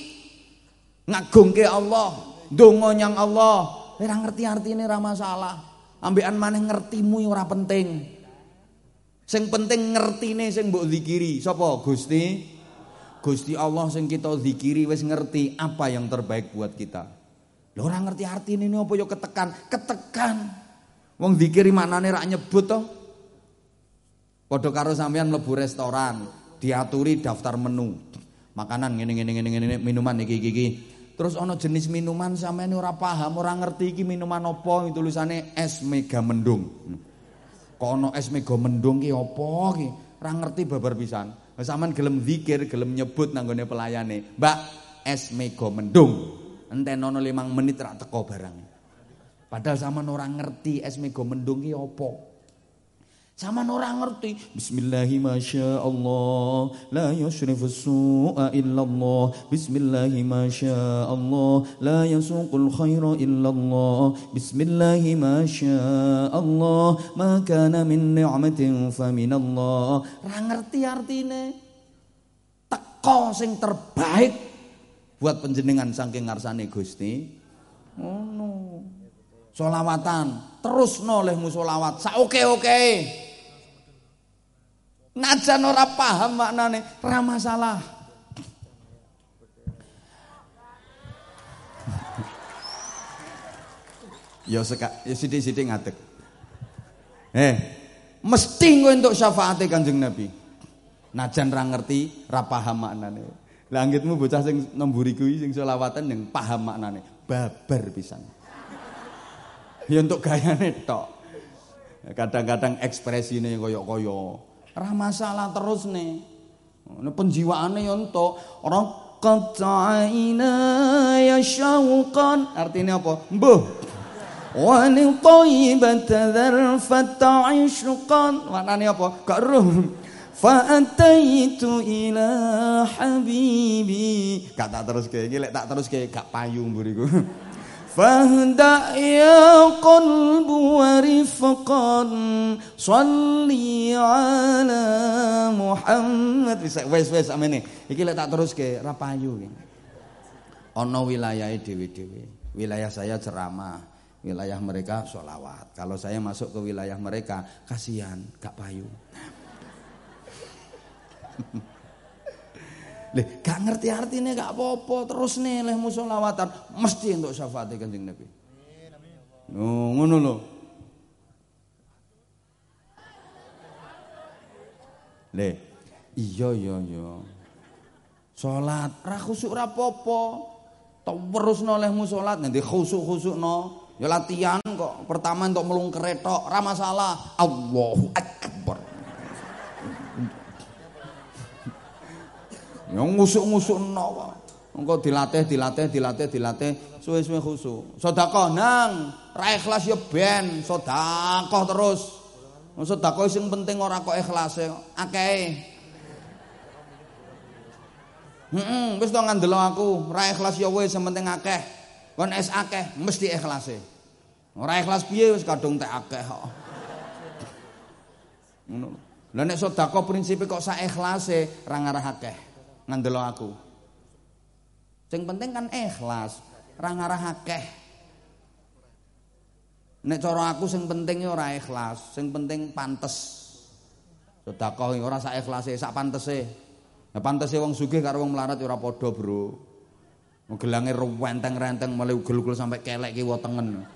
Ngagungke Allah, ndonga nyang Allah. Ora ngerti artine ora masalah. Ambekan maneh ngertimu ora penting. Sing penting ngertine sing mbok zikiri. Sapa? Gusti. Gusti Allah sing kita zikiri wis ngerti apa yang terbaik buat kita. Lho ora ngerti artine ini apa ya ketekan, ketekan. Wong zikiri maknane rak nyebut to. Padha karo sampean mlebu restoran, diaturi daftar menu. Makanan ngene ngene ngene ngene minuman iki iki iki. Terus ana jenis minuman sampean ora paham, ora ngerti iki minuman apa, tulisane es mega mendung. Kok ana es mega mendung ki apa ki? Ora ngerti babar pisan. Sampean gelem zikir, gelem nyebut nanggone pelayane. Mbak, es mega mendung. Enten ana 5 menit rak teko barang. Padahal sampean ora ngerti es mega mendung ki apa. Sama orang ngerti. Bismillahirrahmanirrahim. La yushrifu su'a illallah. Bismillahirrahmanirrahim. La yasuqul khaira illallah. Bismillahirrahmanirrahim. Ma kana min ni'matin fa minallah. Ra ngerti artine. Teko sing terbaik buat penjenengan saking ngarsane Gusti. Oh no. Solawatan terus noleh musolawat. Sa oke oke. Najan ora paham maknane, ora masalah. Ya seka, ya sithik-sithik ngadeg. Eh, mesti engko entuk syafaate Kanjeng Nabi. Najan ra ngerti, ra paham maknane. Langitmu bocah sing nemburi kuwi sing selawatan yang paham maknane, babar pisan. Ya untuk gayane tok. Kadang-kadang ekspresine koyo-koyo. Ora masalah terus nih. Penjiwaannya ya untuk orang qata'ina ya syauqan. Artinya apa? Li thayyibata dzarfata ishqan. Maknane apa? Gak roh. Fa ataitu ila habibi. Gak tak terus kayak gini, tak terus kayak gak payung buriku. فاهدأ يا قلب ورفقا صلي على Muhammad wis wis amene iki lek tak terus ke ra payu ana wilayahe dhewe-dhewe wilayah saya ceramah wilayah mereka sholawat kalau saya masuk ke wilayah mereka kasihan gak payu Lih, gak ngerti artinya gak apa-apa, terus nih leh musolawatan mesti untuk syafaat Kanjeng Nabi. Oh, ngono lho. Le, iya iya iya. Salat ra khusuk ra apa-apa. Terusno lehmu salat nanti khusuk-khusukno. Ya latihan kok. Pertama untuk melung keretok ra masalah. Allahu Akbar. Ya ngusuk-ngusukno kok. Engko dilatih, dilatih, dilatih, dilatih, suwe-suwe khusuk. Sedekah nang, ra ikhlas ya ben, sedekah terus. Sedekah sing penting ora kok ikhlase, akeh. Heeh, wis to ngandelo aku, ra ikhlas ya wis penting akeh. Kon es akeh mesti ikhlase. Ora ikhlas piye wis kadung tek akeh kok. Ngono. Lah nek sedekah prinsipe kok sak ikhlase ra ngarah akeh. Ngandelo aku. Sing penting kan ikhlas, ora ngarah akeh. Nek cara aku sing penting ora ikhlas, sing penting pantes. Sedekah ora sak ikhlase, sak pantese. Nah pantese wong sugih karo wong melarat ora padha, Bro. Gelange renteng-renteng mulai ugel-ugel sampai kelek ki wetengen.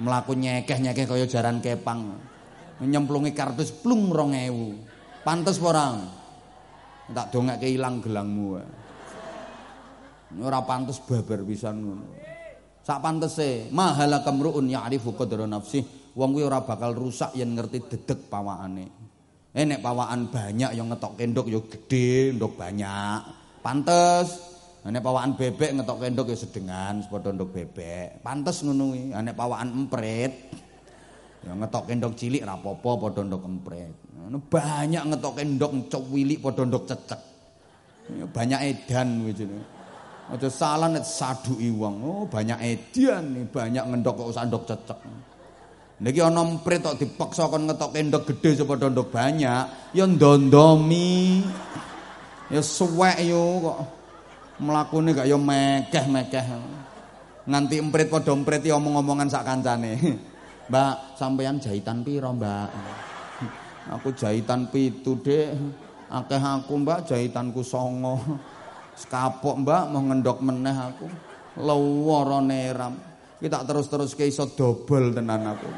Mlaku nyekeh-nyekeh kaya jaran kepang. Nyemplungi kartus plung 2000. Pantes ora? Tak dongake ilang gelangmu ora pantes babar pisan ngono. Sak pantese mahala kamruun ya'rifu qadra nafsi. Wong kuwi ora bakal rusak yen ngerti dedek pawakane eh nek pawakan banyak yang ngetok kendok ya gede ndok banyak. Pantes. Nek pawakan bebek ngetok kendok ya sedengan padha ndok bebek. Pantes ngono kuwi. Nek pawakan emprit ya ngetok kendok cilik ra apa-apa padha ndok emprit banyak ngetok endok wilik padha ndok cecek. Banyak edan gitu. Aja salah nek saduki wong. Oh, banyak edan banyak ngendok kok usah ndok cecek. Niki ana emprit tok dipaksa kon ngetokke ndok gedhe sepadha ndok banyak, ya ndondomi. Ya suwek yo kok. Mlakune gak yo mekeh-mekeh. Nganti emprit padha emprit omong-omongan sak kancane. *laughs* Mbak, sampean jahitan piro, Mbak? Aku jahitan pitu, Dek. Akeh aku, Mbak, jahitanku songo. Sekapok, Mbak, mau ngendok meneh aku. Lawara neram. Kita terus-terus ke iso double tenan aku.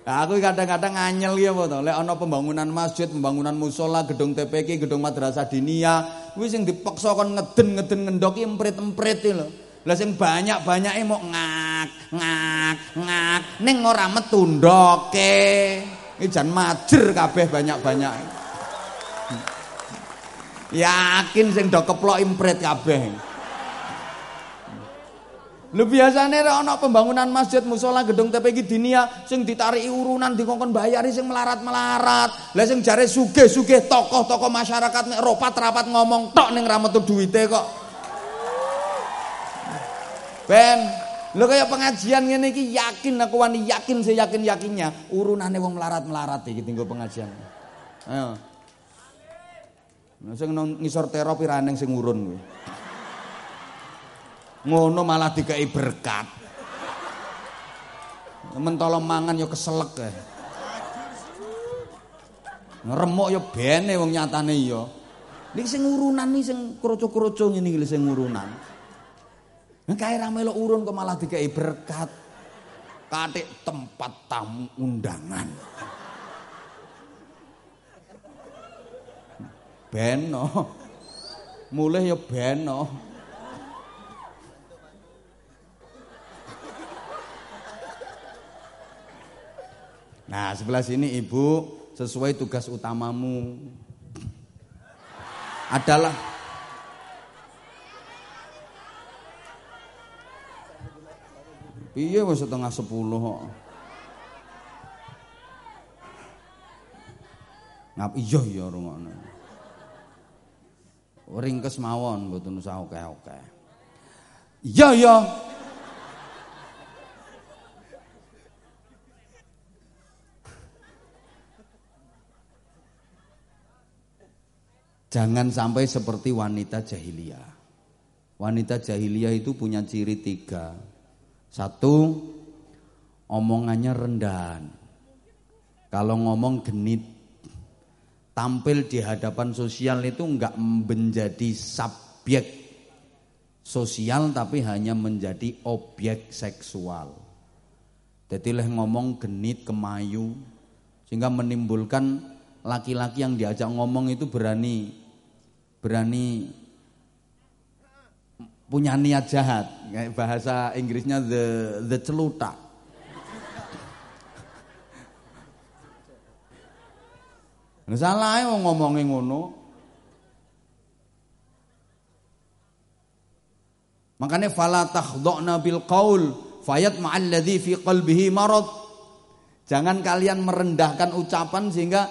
Nah, aku kadang-kadang nganyel ya apa to. Lek ana pembangunan masjid, pembangunan musola, gedung TPK, gedung madrasah diniyah, kuwi sing dipaksa kon ngeden-ngeden ngendoki emprit-emprit lho. Lah sing banyak-banyake mau ngak, ngak, ngak ning ora metu ndoke. Iki jan majer kabeh banyak-banyak. Yakin sing do keplok impret kabeh. Lu biasane nek ana pembangunan masjid, musola, gedung TPG dinia sing ditariki urunan dikongkon bayari sing melarat-melarat. Lah sing jare sugih-sugih tokoh-tokoh masyarakat nek rapat-rapat ngomong tok ning ra metu duwite kok. Ben, lu kayak pengajian ngene iki yakin aku wani yakin saya yakin yakinnya urunane wong melarat-melarat iki tinggal pengajian. Ayo. Nah, sing ngisor tero piraneng sing urun kuwi. Ngono malah dikai berkat. Mentolo mangan yo keselek ya. Ngeremuk yo bene wong nyatane yo. Niki sing urunan nih sing kroco-kroco ngene iki sing urunan. Kae ra melok urun kok malah dikai berkat. Katik tempat tamu undangan. beno. Mulih ya beno. Nah, sebelah sini Ibu sesuai tugas utamamu adalah Iya wis setengah sepuluh kok. Ngap iya ya rungokno ringkes mawon mboten usah oke-oke. Iya ya. Jangan sampai seperti wanita jahiliyah. Wanita jahiliyah itu punya ciri tiga. Satu, omongannya rendahan. Kalau ngomong genit, tampil di hadapan sosial itu enggak menjadi subjek sosial tapi hanya menjadi objek seksual. Jadi leh ngomong genit kemayu sehingga menimbulkan laki-laki yang diajak ngomong itu berani berani punya niat jahat. Bahasa Inggrisnya the the celutak. Lah salah wong ngomonge ngono. Makanya fala takhdha'na bil qaul fayat ma'alladzi fi qalbihi marad. Jangan kalian merendahkan ucapan sehingga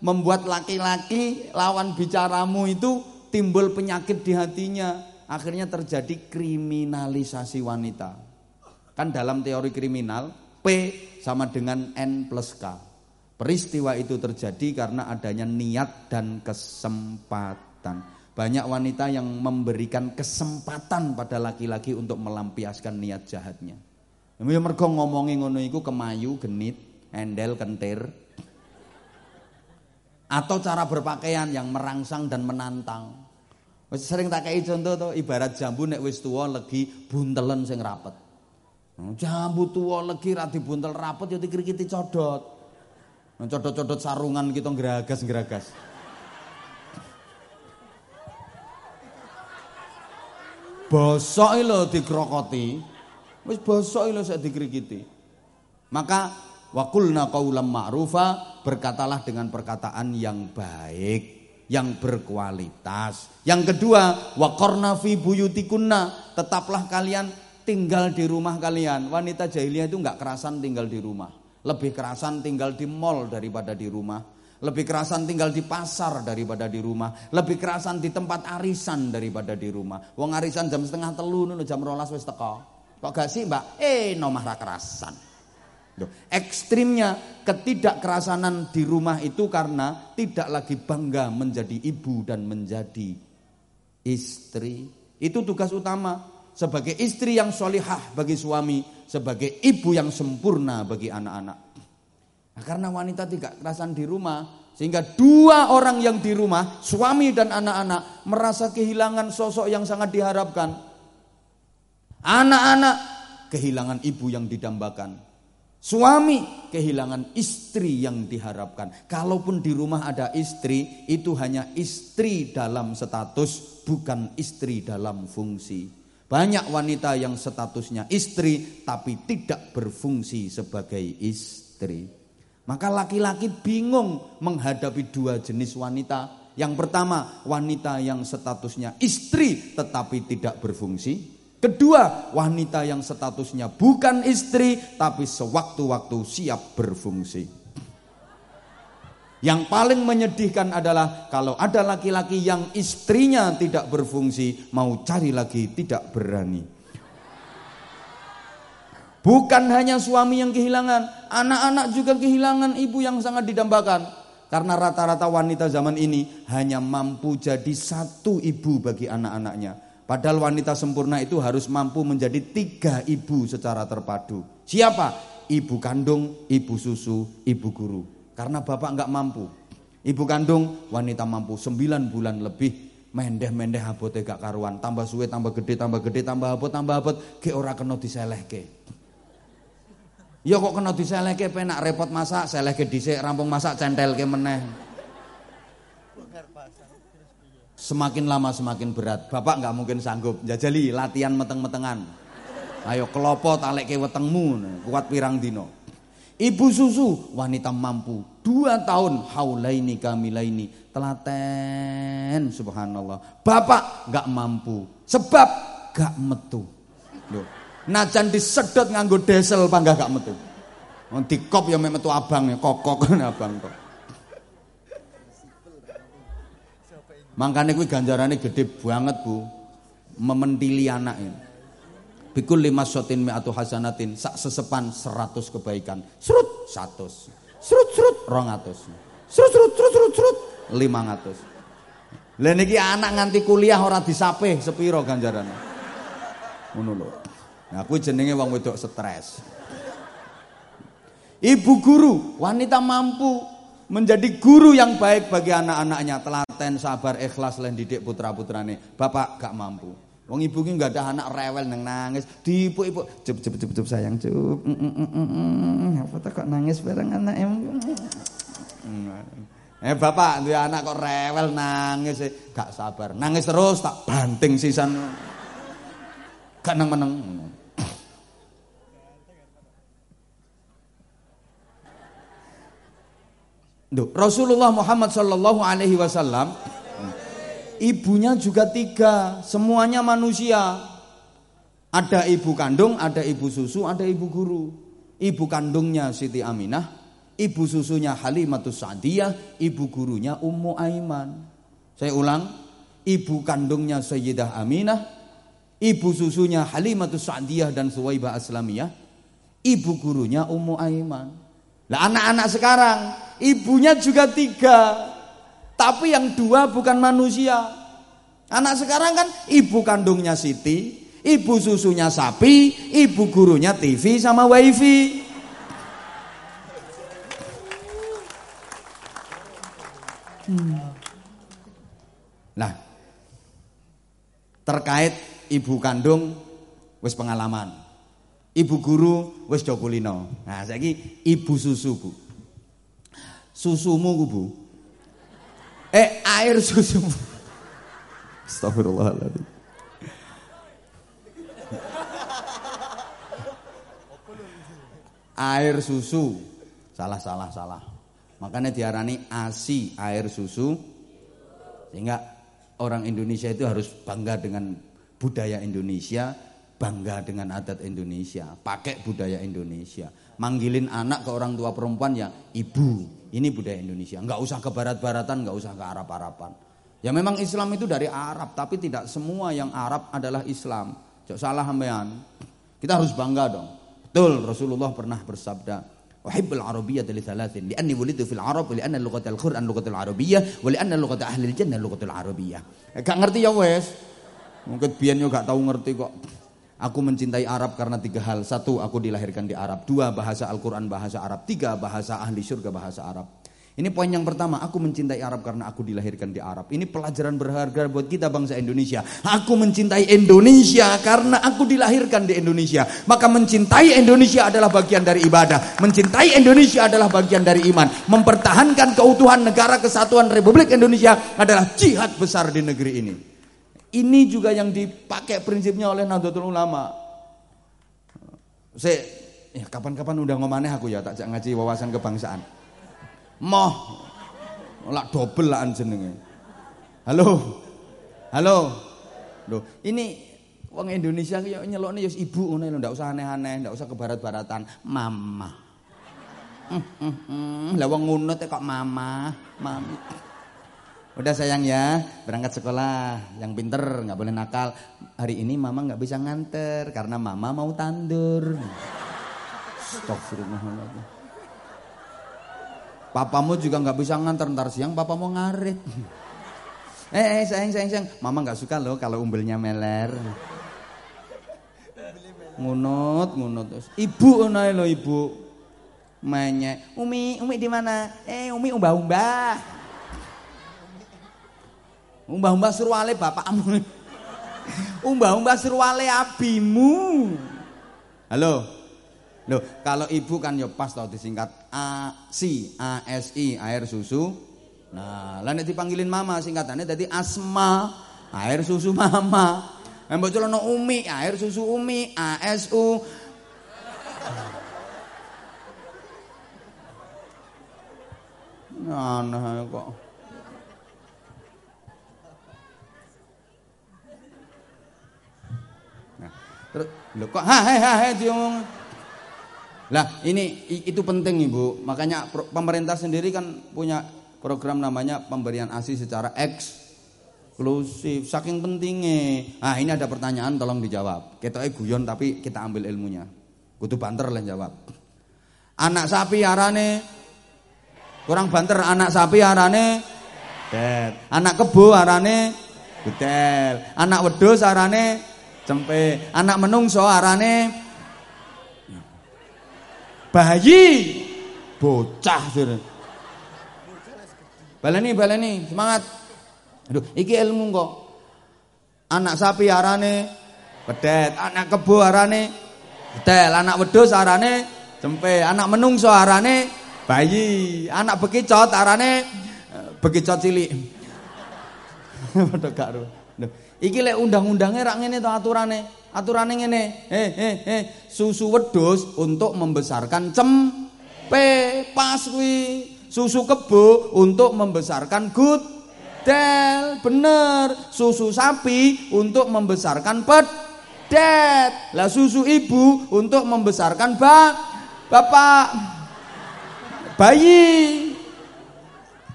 membuat laki-laki lawan bicaramu itu timbul penyakit di hatinya. Akhirnya terjadi kriminalisasi wanita. Kan dalam teori kriminal P sama dengan N plus K. Peristiwa itu terjadi karena adanya niat dan kesempatan. Banyak wanita yang memberikan kesempatan pada laki-laki untuk melampiaskan niat jahatnya. Ya mergo ngomongi ngono iku kemayu, genit, endel, kentir. Atau cara berpakaian yang merangsang dan menantang. Sering tak kayak contoh tuh ibarat jambu nek wis tua lagi buntelen sing rapet. Jambu tua lagi rati buntel rapet ya dikirikiti codot. Codot-codot sarungan kita ngeragas-ngeragas. Bosok lho dikrokoti. Wis bosok lho sak dikrikiti. Maka wakulna qaulam ma'rufa berkatalah dengan perkataan yang baik, yang berkualitas. Yang kedua, waqarna fi buyutikunna, tetaplah kalian tinggal di rumah kalian. Wanita jahiliyah itu enggak kerasan tinggal di rumah. Lebih kerasan tinggal di mall daripada di rumah. Lebih kerasan tinggal di pasar daripada di rumah. Lebih kerasan di tempat arisan daripada di rumah. Wong arisan jam setengah telu jam rolas wis teko. Kok gak sih mbak? Eh nomah kerasan. Ekstrimnya ketidakkerasanan di rumah itu karena tidak lagi bangga menjadi ibu dan menjadi istri. Itu tugas utama sebagai istri yang solihah bagi suami, sebagai ibu yang sempurna bagi anak-anak. Nah, karena wanita tidak kerasan di rumah, sehingga dua orang yang di rumah, suami dan anak-anak merasa kehilangan sosok yang sangat diharapkan. Anak-anak kehilangan ibu yang didambakan. Suami kehilangan istri yang diharapkan. Kalaupun di rumah ada istri, itu hanya istri dalam status, bukan istri dalam fungsi. Banyak wanita yang statusnya istri, tapi tidak berfungsi sebagai istri. Maka laki-laki bingung menghadapi dua jenis wanita. Yang pertama, wanita yang statusnya istri tetapi tidak berfungsi. Kedua, wanita yang statusnya bukan istri tapi sewaktu-waktu siap berfungsi. Yang paling menyedihkan adalah kalau ada laki-laki yang istrinya tidak berfungsi, mau cari lagi tidak berani. Bukan hanya suami yang kehilangan, anak-anak juga kehilangan ibu yang sangat didambakan. Karena rata-rata wanita zaman ini hanya mampu jadi satu ibu bagi anak-anaknya Padahal wanita sempurna itu harus mampu menjadi tiga ibu secara terpadu. Siapa? Ibu kandung, ibu susu, ibu guru. Karena bapak nggak mampu. Ibu kandung wanita mampu sembilan bulan lebih mendeh-mendeh abote gak karuan, tambah suwe tambah gede tambah gede tambah abot tambah abot ke ora kena diselehke. Ya kok kena diselehke penak repot masak, selehke dhisik rampung masak centelke meneh. Semakin lama semakin berat. Bapak nggak mungkin sanggup. Jajali latihan meteng-metengan. Ayo kelopo ke wetengmu, kuat pirang dino. Ibu susu wanita mampu dua tahun haulaini kamilaini telaten subhanallah. Bapak nggak mampu sebab gak metu. Loh. Najan disedot nganggo desel pangga gak metu. Di kop ya metu abang ya kokok *laughs* abang kok. Makanya kuwi ganjarannya gede banget, Bu. Mementili anak ini. Bikul lima sotin atau hasanatin sak sesepan seratus kebaikan. Serut satu, Serut serut rongatus. Serut serut serut serut serut lima ratus. Lah niki anak nganti kuliah ora disape sepiro ganjarannya. Ngono lho. Nah kuwi jenenge wong wedok stres. Ibu guru, wanita mampu menjadi guru yang baik bagi anak-anaknya. Telaten sabar ikhlas lan didik putra putrane bapak gak mampu. Wong ibu ki nggak ada anak rewel nang nangis. Diipu ibu cup cup cup cup sayang cup mm, mm, mm, apa tak kok nangis bareng anak em eh bapak dia anak kok rewel nangis gak sabar. Nangis terus tak banting sisan. Gak nang meneng Duh, Rasulullah Muhammad Shallallahu Alaihi Wasallam ibunya juga tiga, semuanya manusia. Ada ibu kandung, ada ibu susu, ada ibu guru. Ibu kandungnya Siti Aminah, ibu susunya Halimatus Sa'diyah, ibu gurunya Ummu Aiman. Saya ulang, ibu kandungnya Sayyidah Aminah, ibu susunya Halimatus Sa'diyah dan Suwaibah Aslamiyah, ibu gurunya Ummu Aiman. Lah anak-anak sekarang ibunya juga tiga, tapi yang dua bukan manusia. Anak sekarang kan ibu kandungnya Siti, ibu susunya sapi, ibu gurunya TV sama wifi. Hmm. Nah, terkait ibu kandung wis pengalaman. Ibu guru wis do kulino. Nah, saiki ibu susu, Bu. Susumu, Bu. Eh, air susu. Astagfirullahaladzim. air susu. Salah, salah, salah. Makanya diarani ASI, air susu. Sehingga orang Indonesia itu harus bangga dengan budaya Indonesia bangga dengan adat Indonesia, pakai budaya Indonesia. Manggilin anak ke orang tua perempuan ya ibu. Ini budaya Indonesia. Enggak usah ke barat-baratan, enggak usah ke Arab-Araban. Ya memang Islam itu dari Arab, tapi tidak semua yang Arab adalah Islam. Jok salah sampean. Kita harus bangga dong. Betul Rasulullah pernah bersabda, li'anni wulidu fil Arab wa li'anna lughatal Qur'an lughatul Arabiyyah wa li'anna lughata ahli jannah lughatul Arabiyyah. Eh, gak ngerti ya wes. Mungkin biyen yo gak tahu ngerti kok. Aku mencintai Arab karena tiga hal. Satu, aku dilahirkan di Arab. Dua, bahasa Al-Quran bahasa Arab. Tiga, bahasa ahli surga bahasa Arab. Ini poin yang pertama, aku mencintai Arab karena aku dilahirkan di Arab. Ini pelajaran berharga buat kita bangsa Indonesia. Aku mencintai Indonesia karena aku dilahirkan di Indonesia. Maka mencintai Indonesia adalah bagian dari ibadah. Mencintai Indonesia adalah bagian dari iman. Mempertahankan keutuhan negara kesatuan Republik Indonesia adalah jihad besar di negeri ini. Ini juga yang dipakai prinsipnya oleh Nahdlatul Ulama. Saya ya kapan-kapan udah ngomane aku ya tak ngaji wawasan kebangsaan. Moh. Lak dobel lah jenenge. Halo. Halo. Loh, ini wong Indonesia ki nyelokne yo ibu ngono lho, ndak usah aneh-aneh, ndak usah ke barat-baratan. Mama. Hmm, hmm, hmm. Lah wong ngono kok mama, mami. Udah sayang ya, berangkat sekolah. Yang pinter, nggak boleh nakal. Hari ini mama nggak bisa nganter karena mama mau tandur. Astagfirullahaladzim. Papamu juga nggak bisa ngantar ntar siang papa mau ngarit. Eh, eh sayang sayang sayang, mama nggak suka loh kalau umbelnya meler. Ngunut ngunut. Ibu onai lo ibu. Mainnya, Umi, Umi di mana? Eh, Umi umbah-umbah. Umbah-umbah surwale bapakmu. Umbah-umbah surwale abimu. Halo. Loh, kalau ibu kan ya pas tau disingkat ASI, ASI, air susu. Nah, lah dipanggilin mama singkatannya tadi asma, air susu mama. Mbok celono umi, air susu umi, ASU. Aneh kok. Terus lho kok ha ha ha diomong lah ini itu penting ibu, makanya pemerintah sendiri kan punya program namanya pemberian ASI secara eksklusif, saking pentingnya. Nah ini ada pertanyaan tolong dijawab. Kita guyon tapi kita ambil ilmunya. Kutu banter lah jawab. Anak sapi arane kurang banter anak sapi arane dead. Anak kebo arane betel. Anak wedhus arane cempe. Anak menungso arane bayi. Bocah sudah baleni baleni semangat. Aduh iki ilmu kok. Anak sapi arane pedet anak kebo arane betel anak wedhus arane cempe anak menungso arane bayi anak bekicot arane bekicot cilik. *laughs* Padha gak iki lek undang-undange rak ngene to aturane Aturan yang ini, eh eh eh susu wedus untuk membesarkan cempe pas kuwi. Susu kebo untuk membesarkan gudel. Bener. Susu sapi untuk membesarkan pedet. Lah susu ibu untuk membesarkan ba bapak bayi.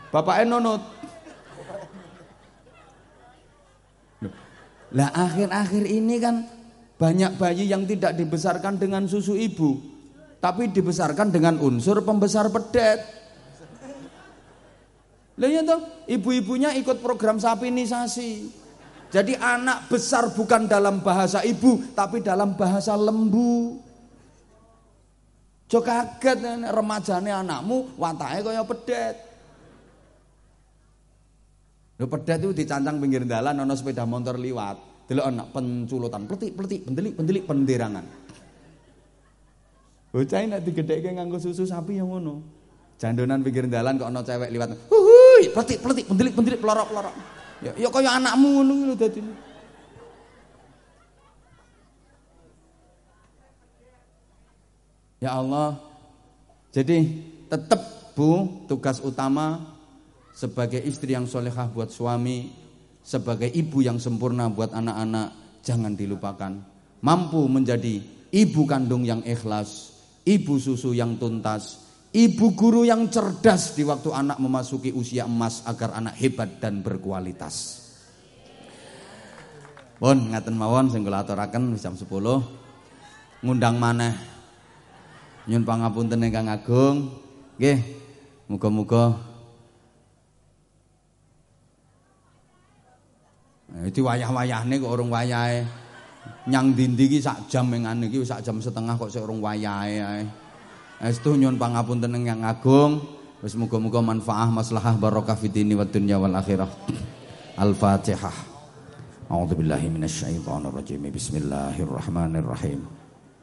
Bapak enonot. Lah akhir-akhir ini kan banyak bayi yang tidak dibesarkan dengan susu ibu, tapi dibesarkan dengan unsur pembesar pedet. Lah ya toh, ibu-ibunya ikut program sapinisasi. Jadi anak besar bukan dalam bahasa ibu, tapi dalam bahasa lembu. Jo kaget remajane anakmu watake kaya pedet. Lho pedet itu dicancang pinggir dalan ana sepeda motor liwat. Delok anak penculutan, pletik-pletik, pendelik-pendelik penderangan. Bocah nek digedhekke nganggo susu sapi yang ngono. Jandonan pinggir dalan kok ana cewek liwat. Huhui, pletik-pletik, pendelik-pendelik pelorok-pelorok. Ya ya kaya anakmu ngono lho dadi. Ya Allah. Jadi tetap Bu, tugas utama sebagai istri yang solehah buat suami sebagai ibu yang sempurna buat anak-anak jangan dilupakan. Mampu menjadi ibu kandung yang ikhlas, ibu susu yang tuntas, ibu guru yang cerdas di waktu anak memasuki usia emas agar anak hebat dan berkualitas. Pun ngaten mawon sing kula jam 10. ngundang maneh. Nyun pangapunten ingkang agung. Nggih. Muga-muga Nah, itu wayah-wayahne kok urung wayahe. Nyang dindi iki sak jam ngene iki sak jam setengah kok sik urung wayahe ae. Estu nyun pangapunten ingkang agung. Wis muga-muga manfaah maslahah barokah fid dini wad dunya wal akhirah. Al-Fatihah. A'udzu billahi minasyaitonir rajim. Bismillahirrahmanirrahim.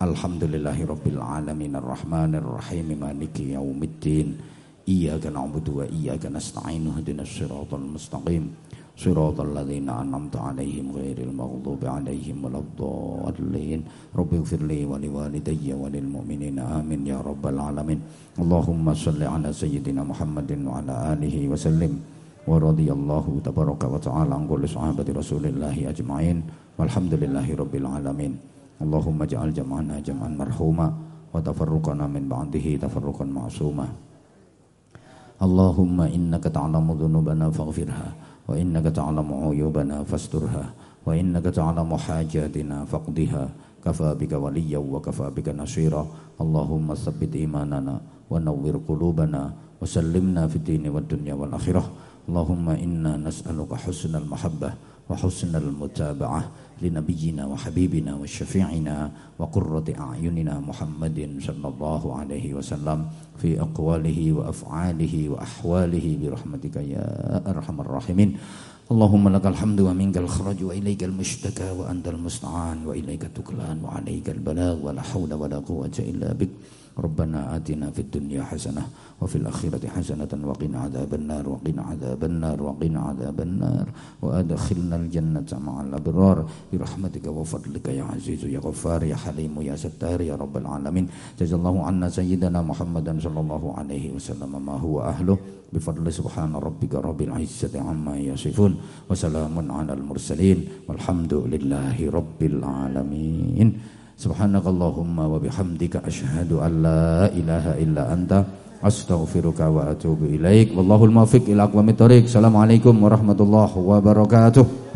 Alhamdulillahi rabbil alamin arrahmanir rahim maliki yaumiddin. Iyyaka na'budu wa iyyaka nasta'in ihdinas siratal mustaqim. Siratal ladzina an'amta 'alaihim ghairil maghdubi 'alaihim waladdallin. Rabbi ighfirli wa liwalidayya wa lil mu'minina amin ya rabbal alamin. Allahumma shalli ala sayyidina Muhammadin wa ala alihi wa sallim. wa radhiyallahu tabaraka wa ta'ala an kulli sahabati Rasulillah ajma'in walhamdulillahi rabbil alamin Allahumma ja'al jam'ana jam'an marhuma wa tafarruqana min ba'dihi tafarruqan ma'suma Allahumma innaka ta'lamu dhunubana faghfirha wa innaka ta'lamu uyubana fasturha wa innaka ta'lamu hajatina faqdiha kafa bika waliyya wa kafa bika nasira Allahumma tsabbit imanana wa nawwir qulubana wa sallimna fid dini wad dunya wal akhirah اللهم إنا نسألك حسن المحبة وحسن المتابعة لنبينا وحبيبنا وشفيعنا وقرة أعيننا محمد صلى الله عليه وسلم في أقواله وأفعاله وأحواله برحمتك يا أرحم الراحمين اللهم لك الحمد ومنك الخرج وإليك المشتكى وأنت المستعان وإليك تكلان وعليك البلاغ ولا حول ولا قوة إلا بك ربنا آتنا في الدنيا حسنة وفي الآخرة حسنة وقنا عذاب النار وقنا عذاب النار وقنا عذاب النار. وأدخلنا الجنة مع الأبرار. برحمتك وفضلك يا عزيز يا غفار يا حليم يا ستار يا رب العالمين. جزا الله عنا سيدنا محمدا صلى الله عليه وسلم ما هو أهله. بفضل سبحان ربك رب العزة عما يصفون. وسلام على المرسلين. والحمد لله رب العالمين. Subhanakallahumma wa bihamdika asyhadu an la ilaha illa anta astaghfiruka wa atubu ilaik. Wallahul muwaffiq ila aqwamit warahmatullahi wabarakatuh.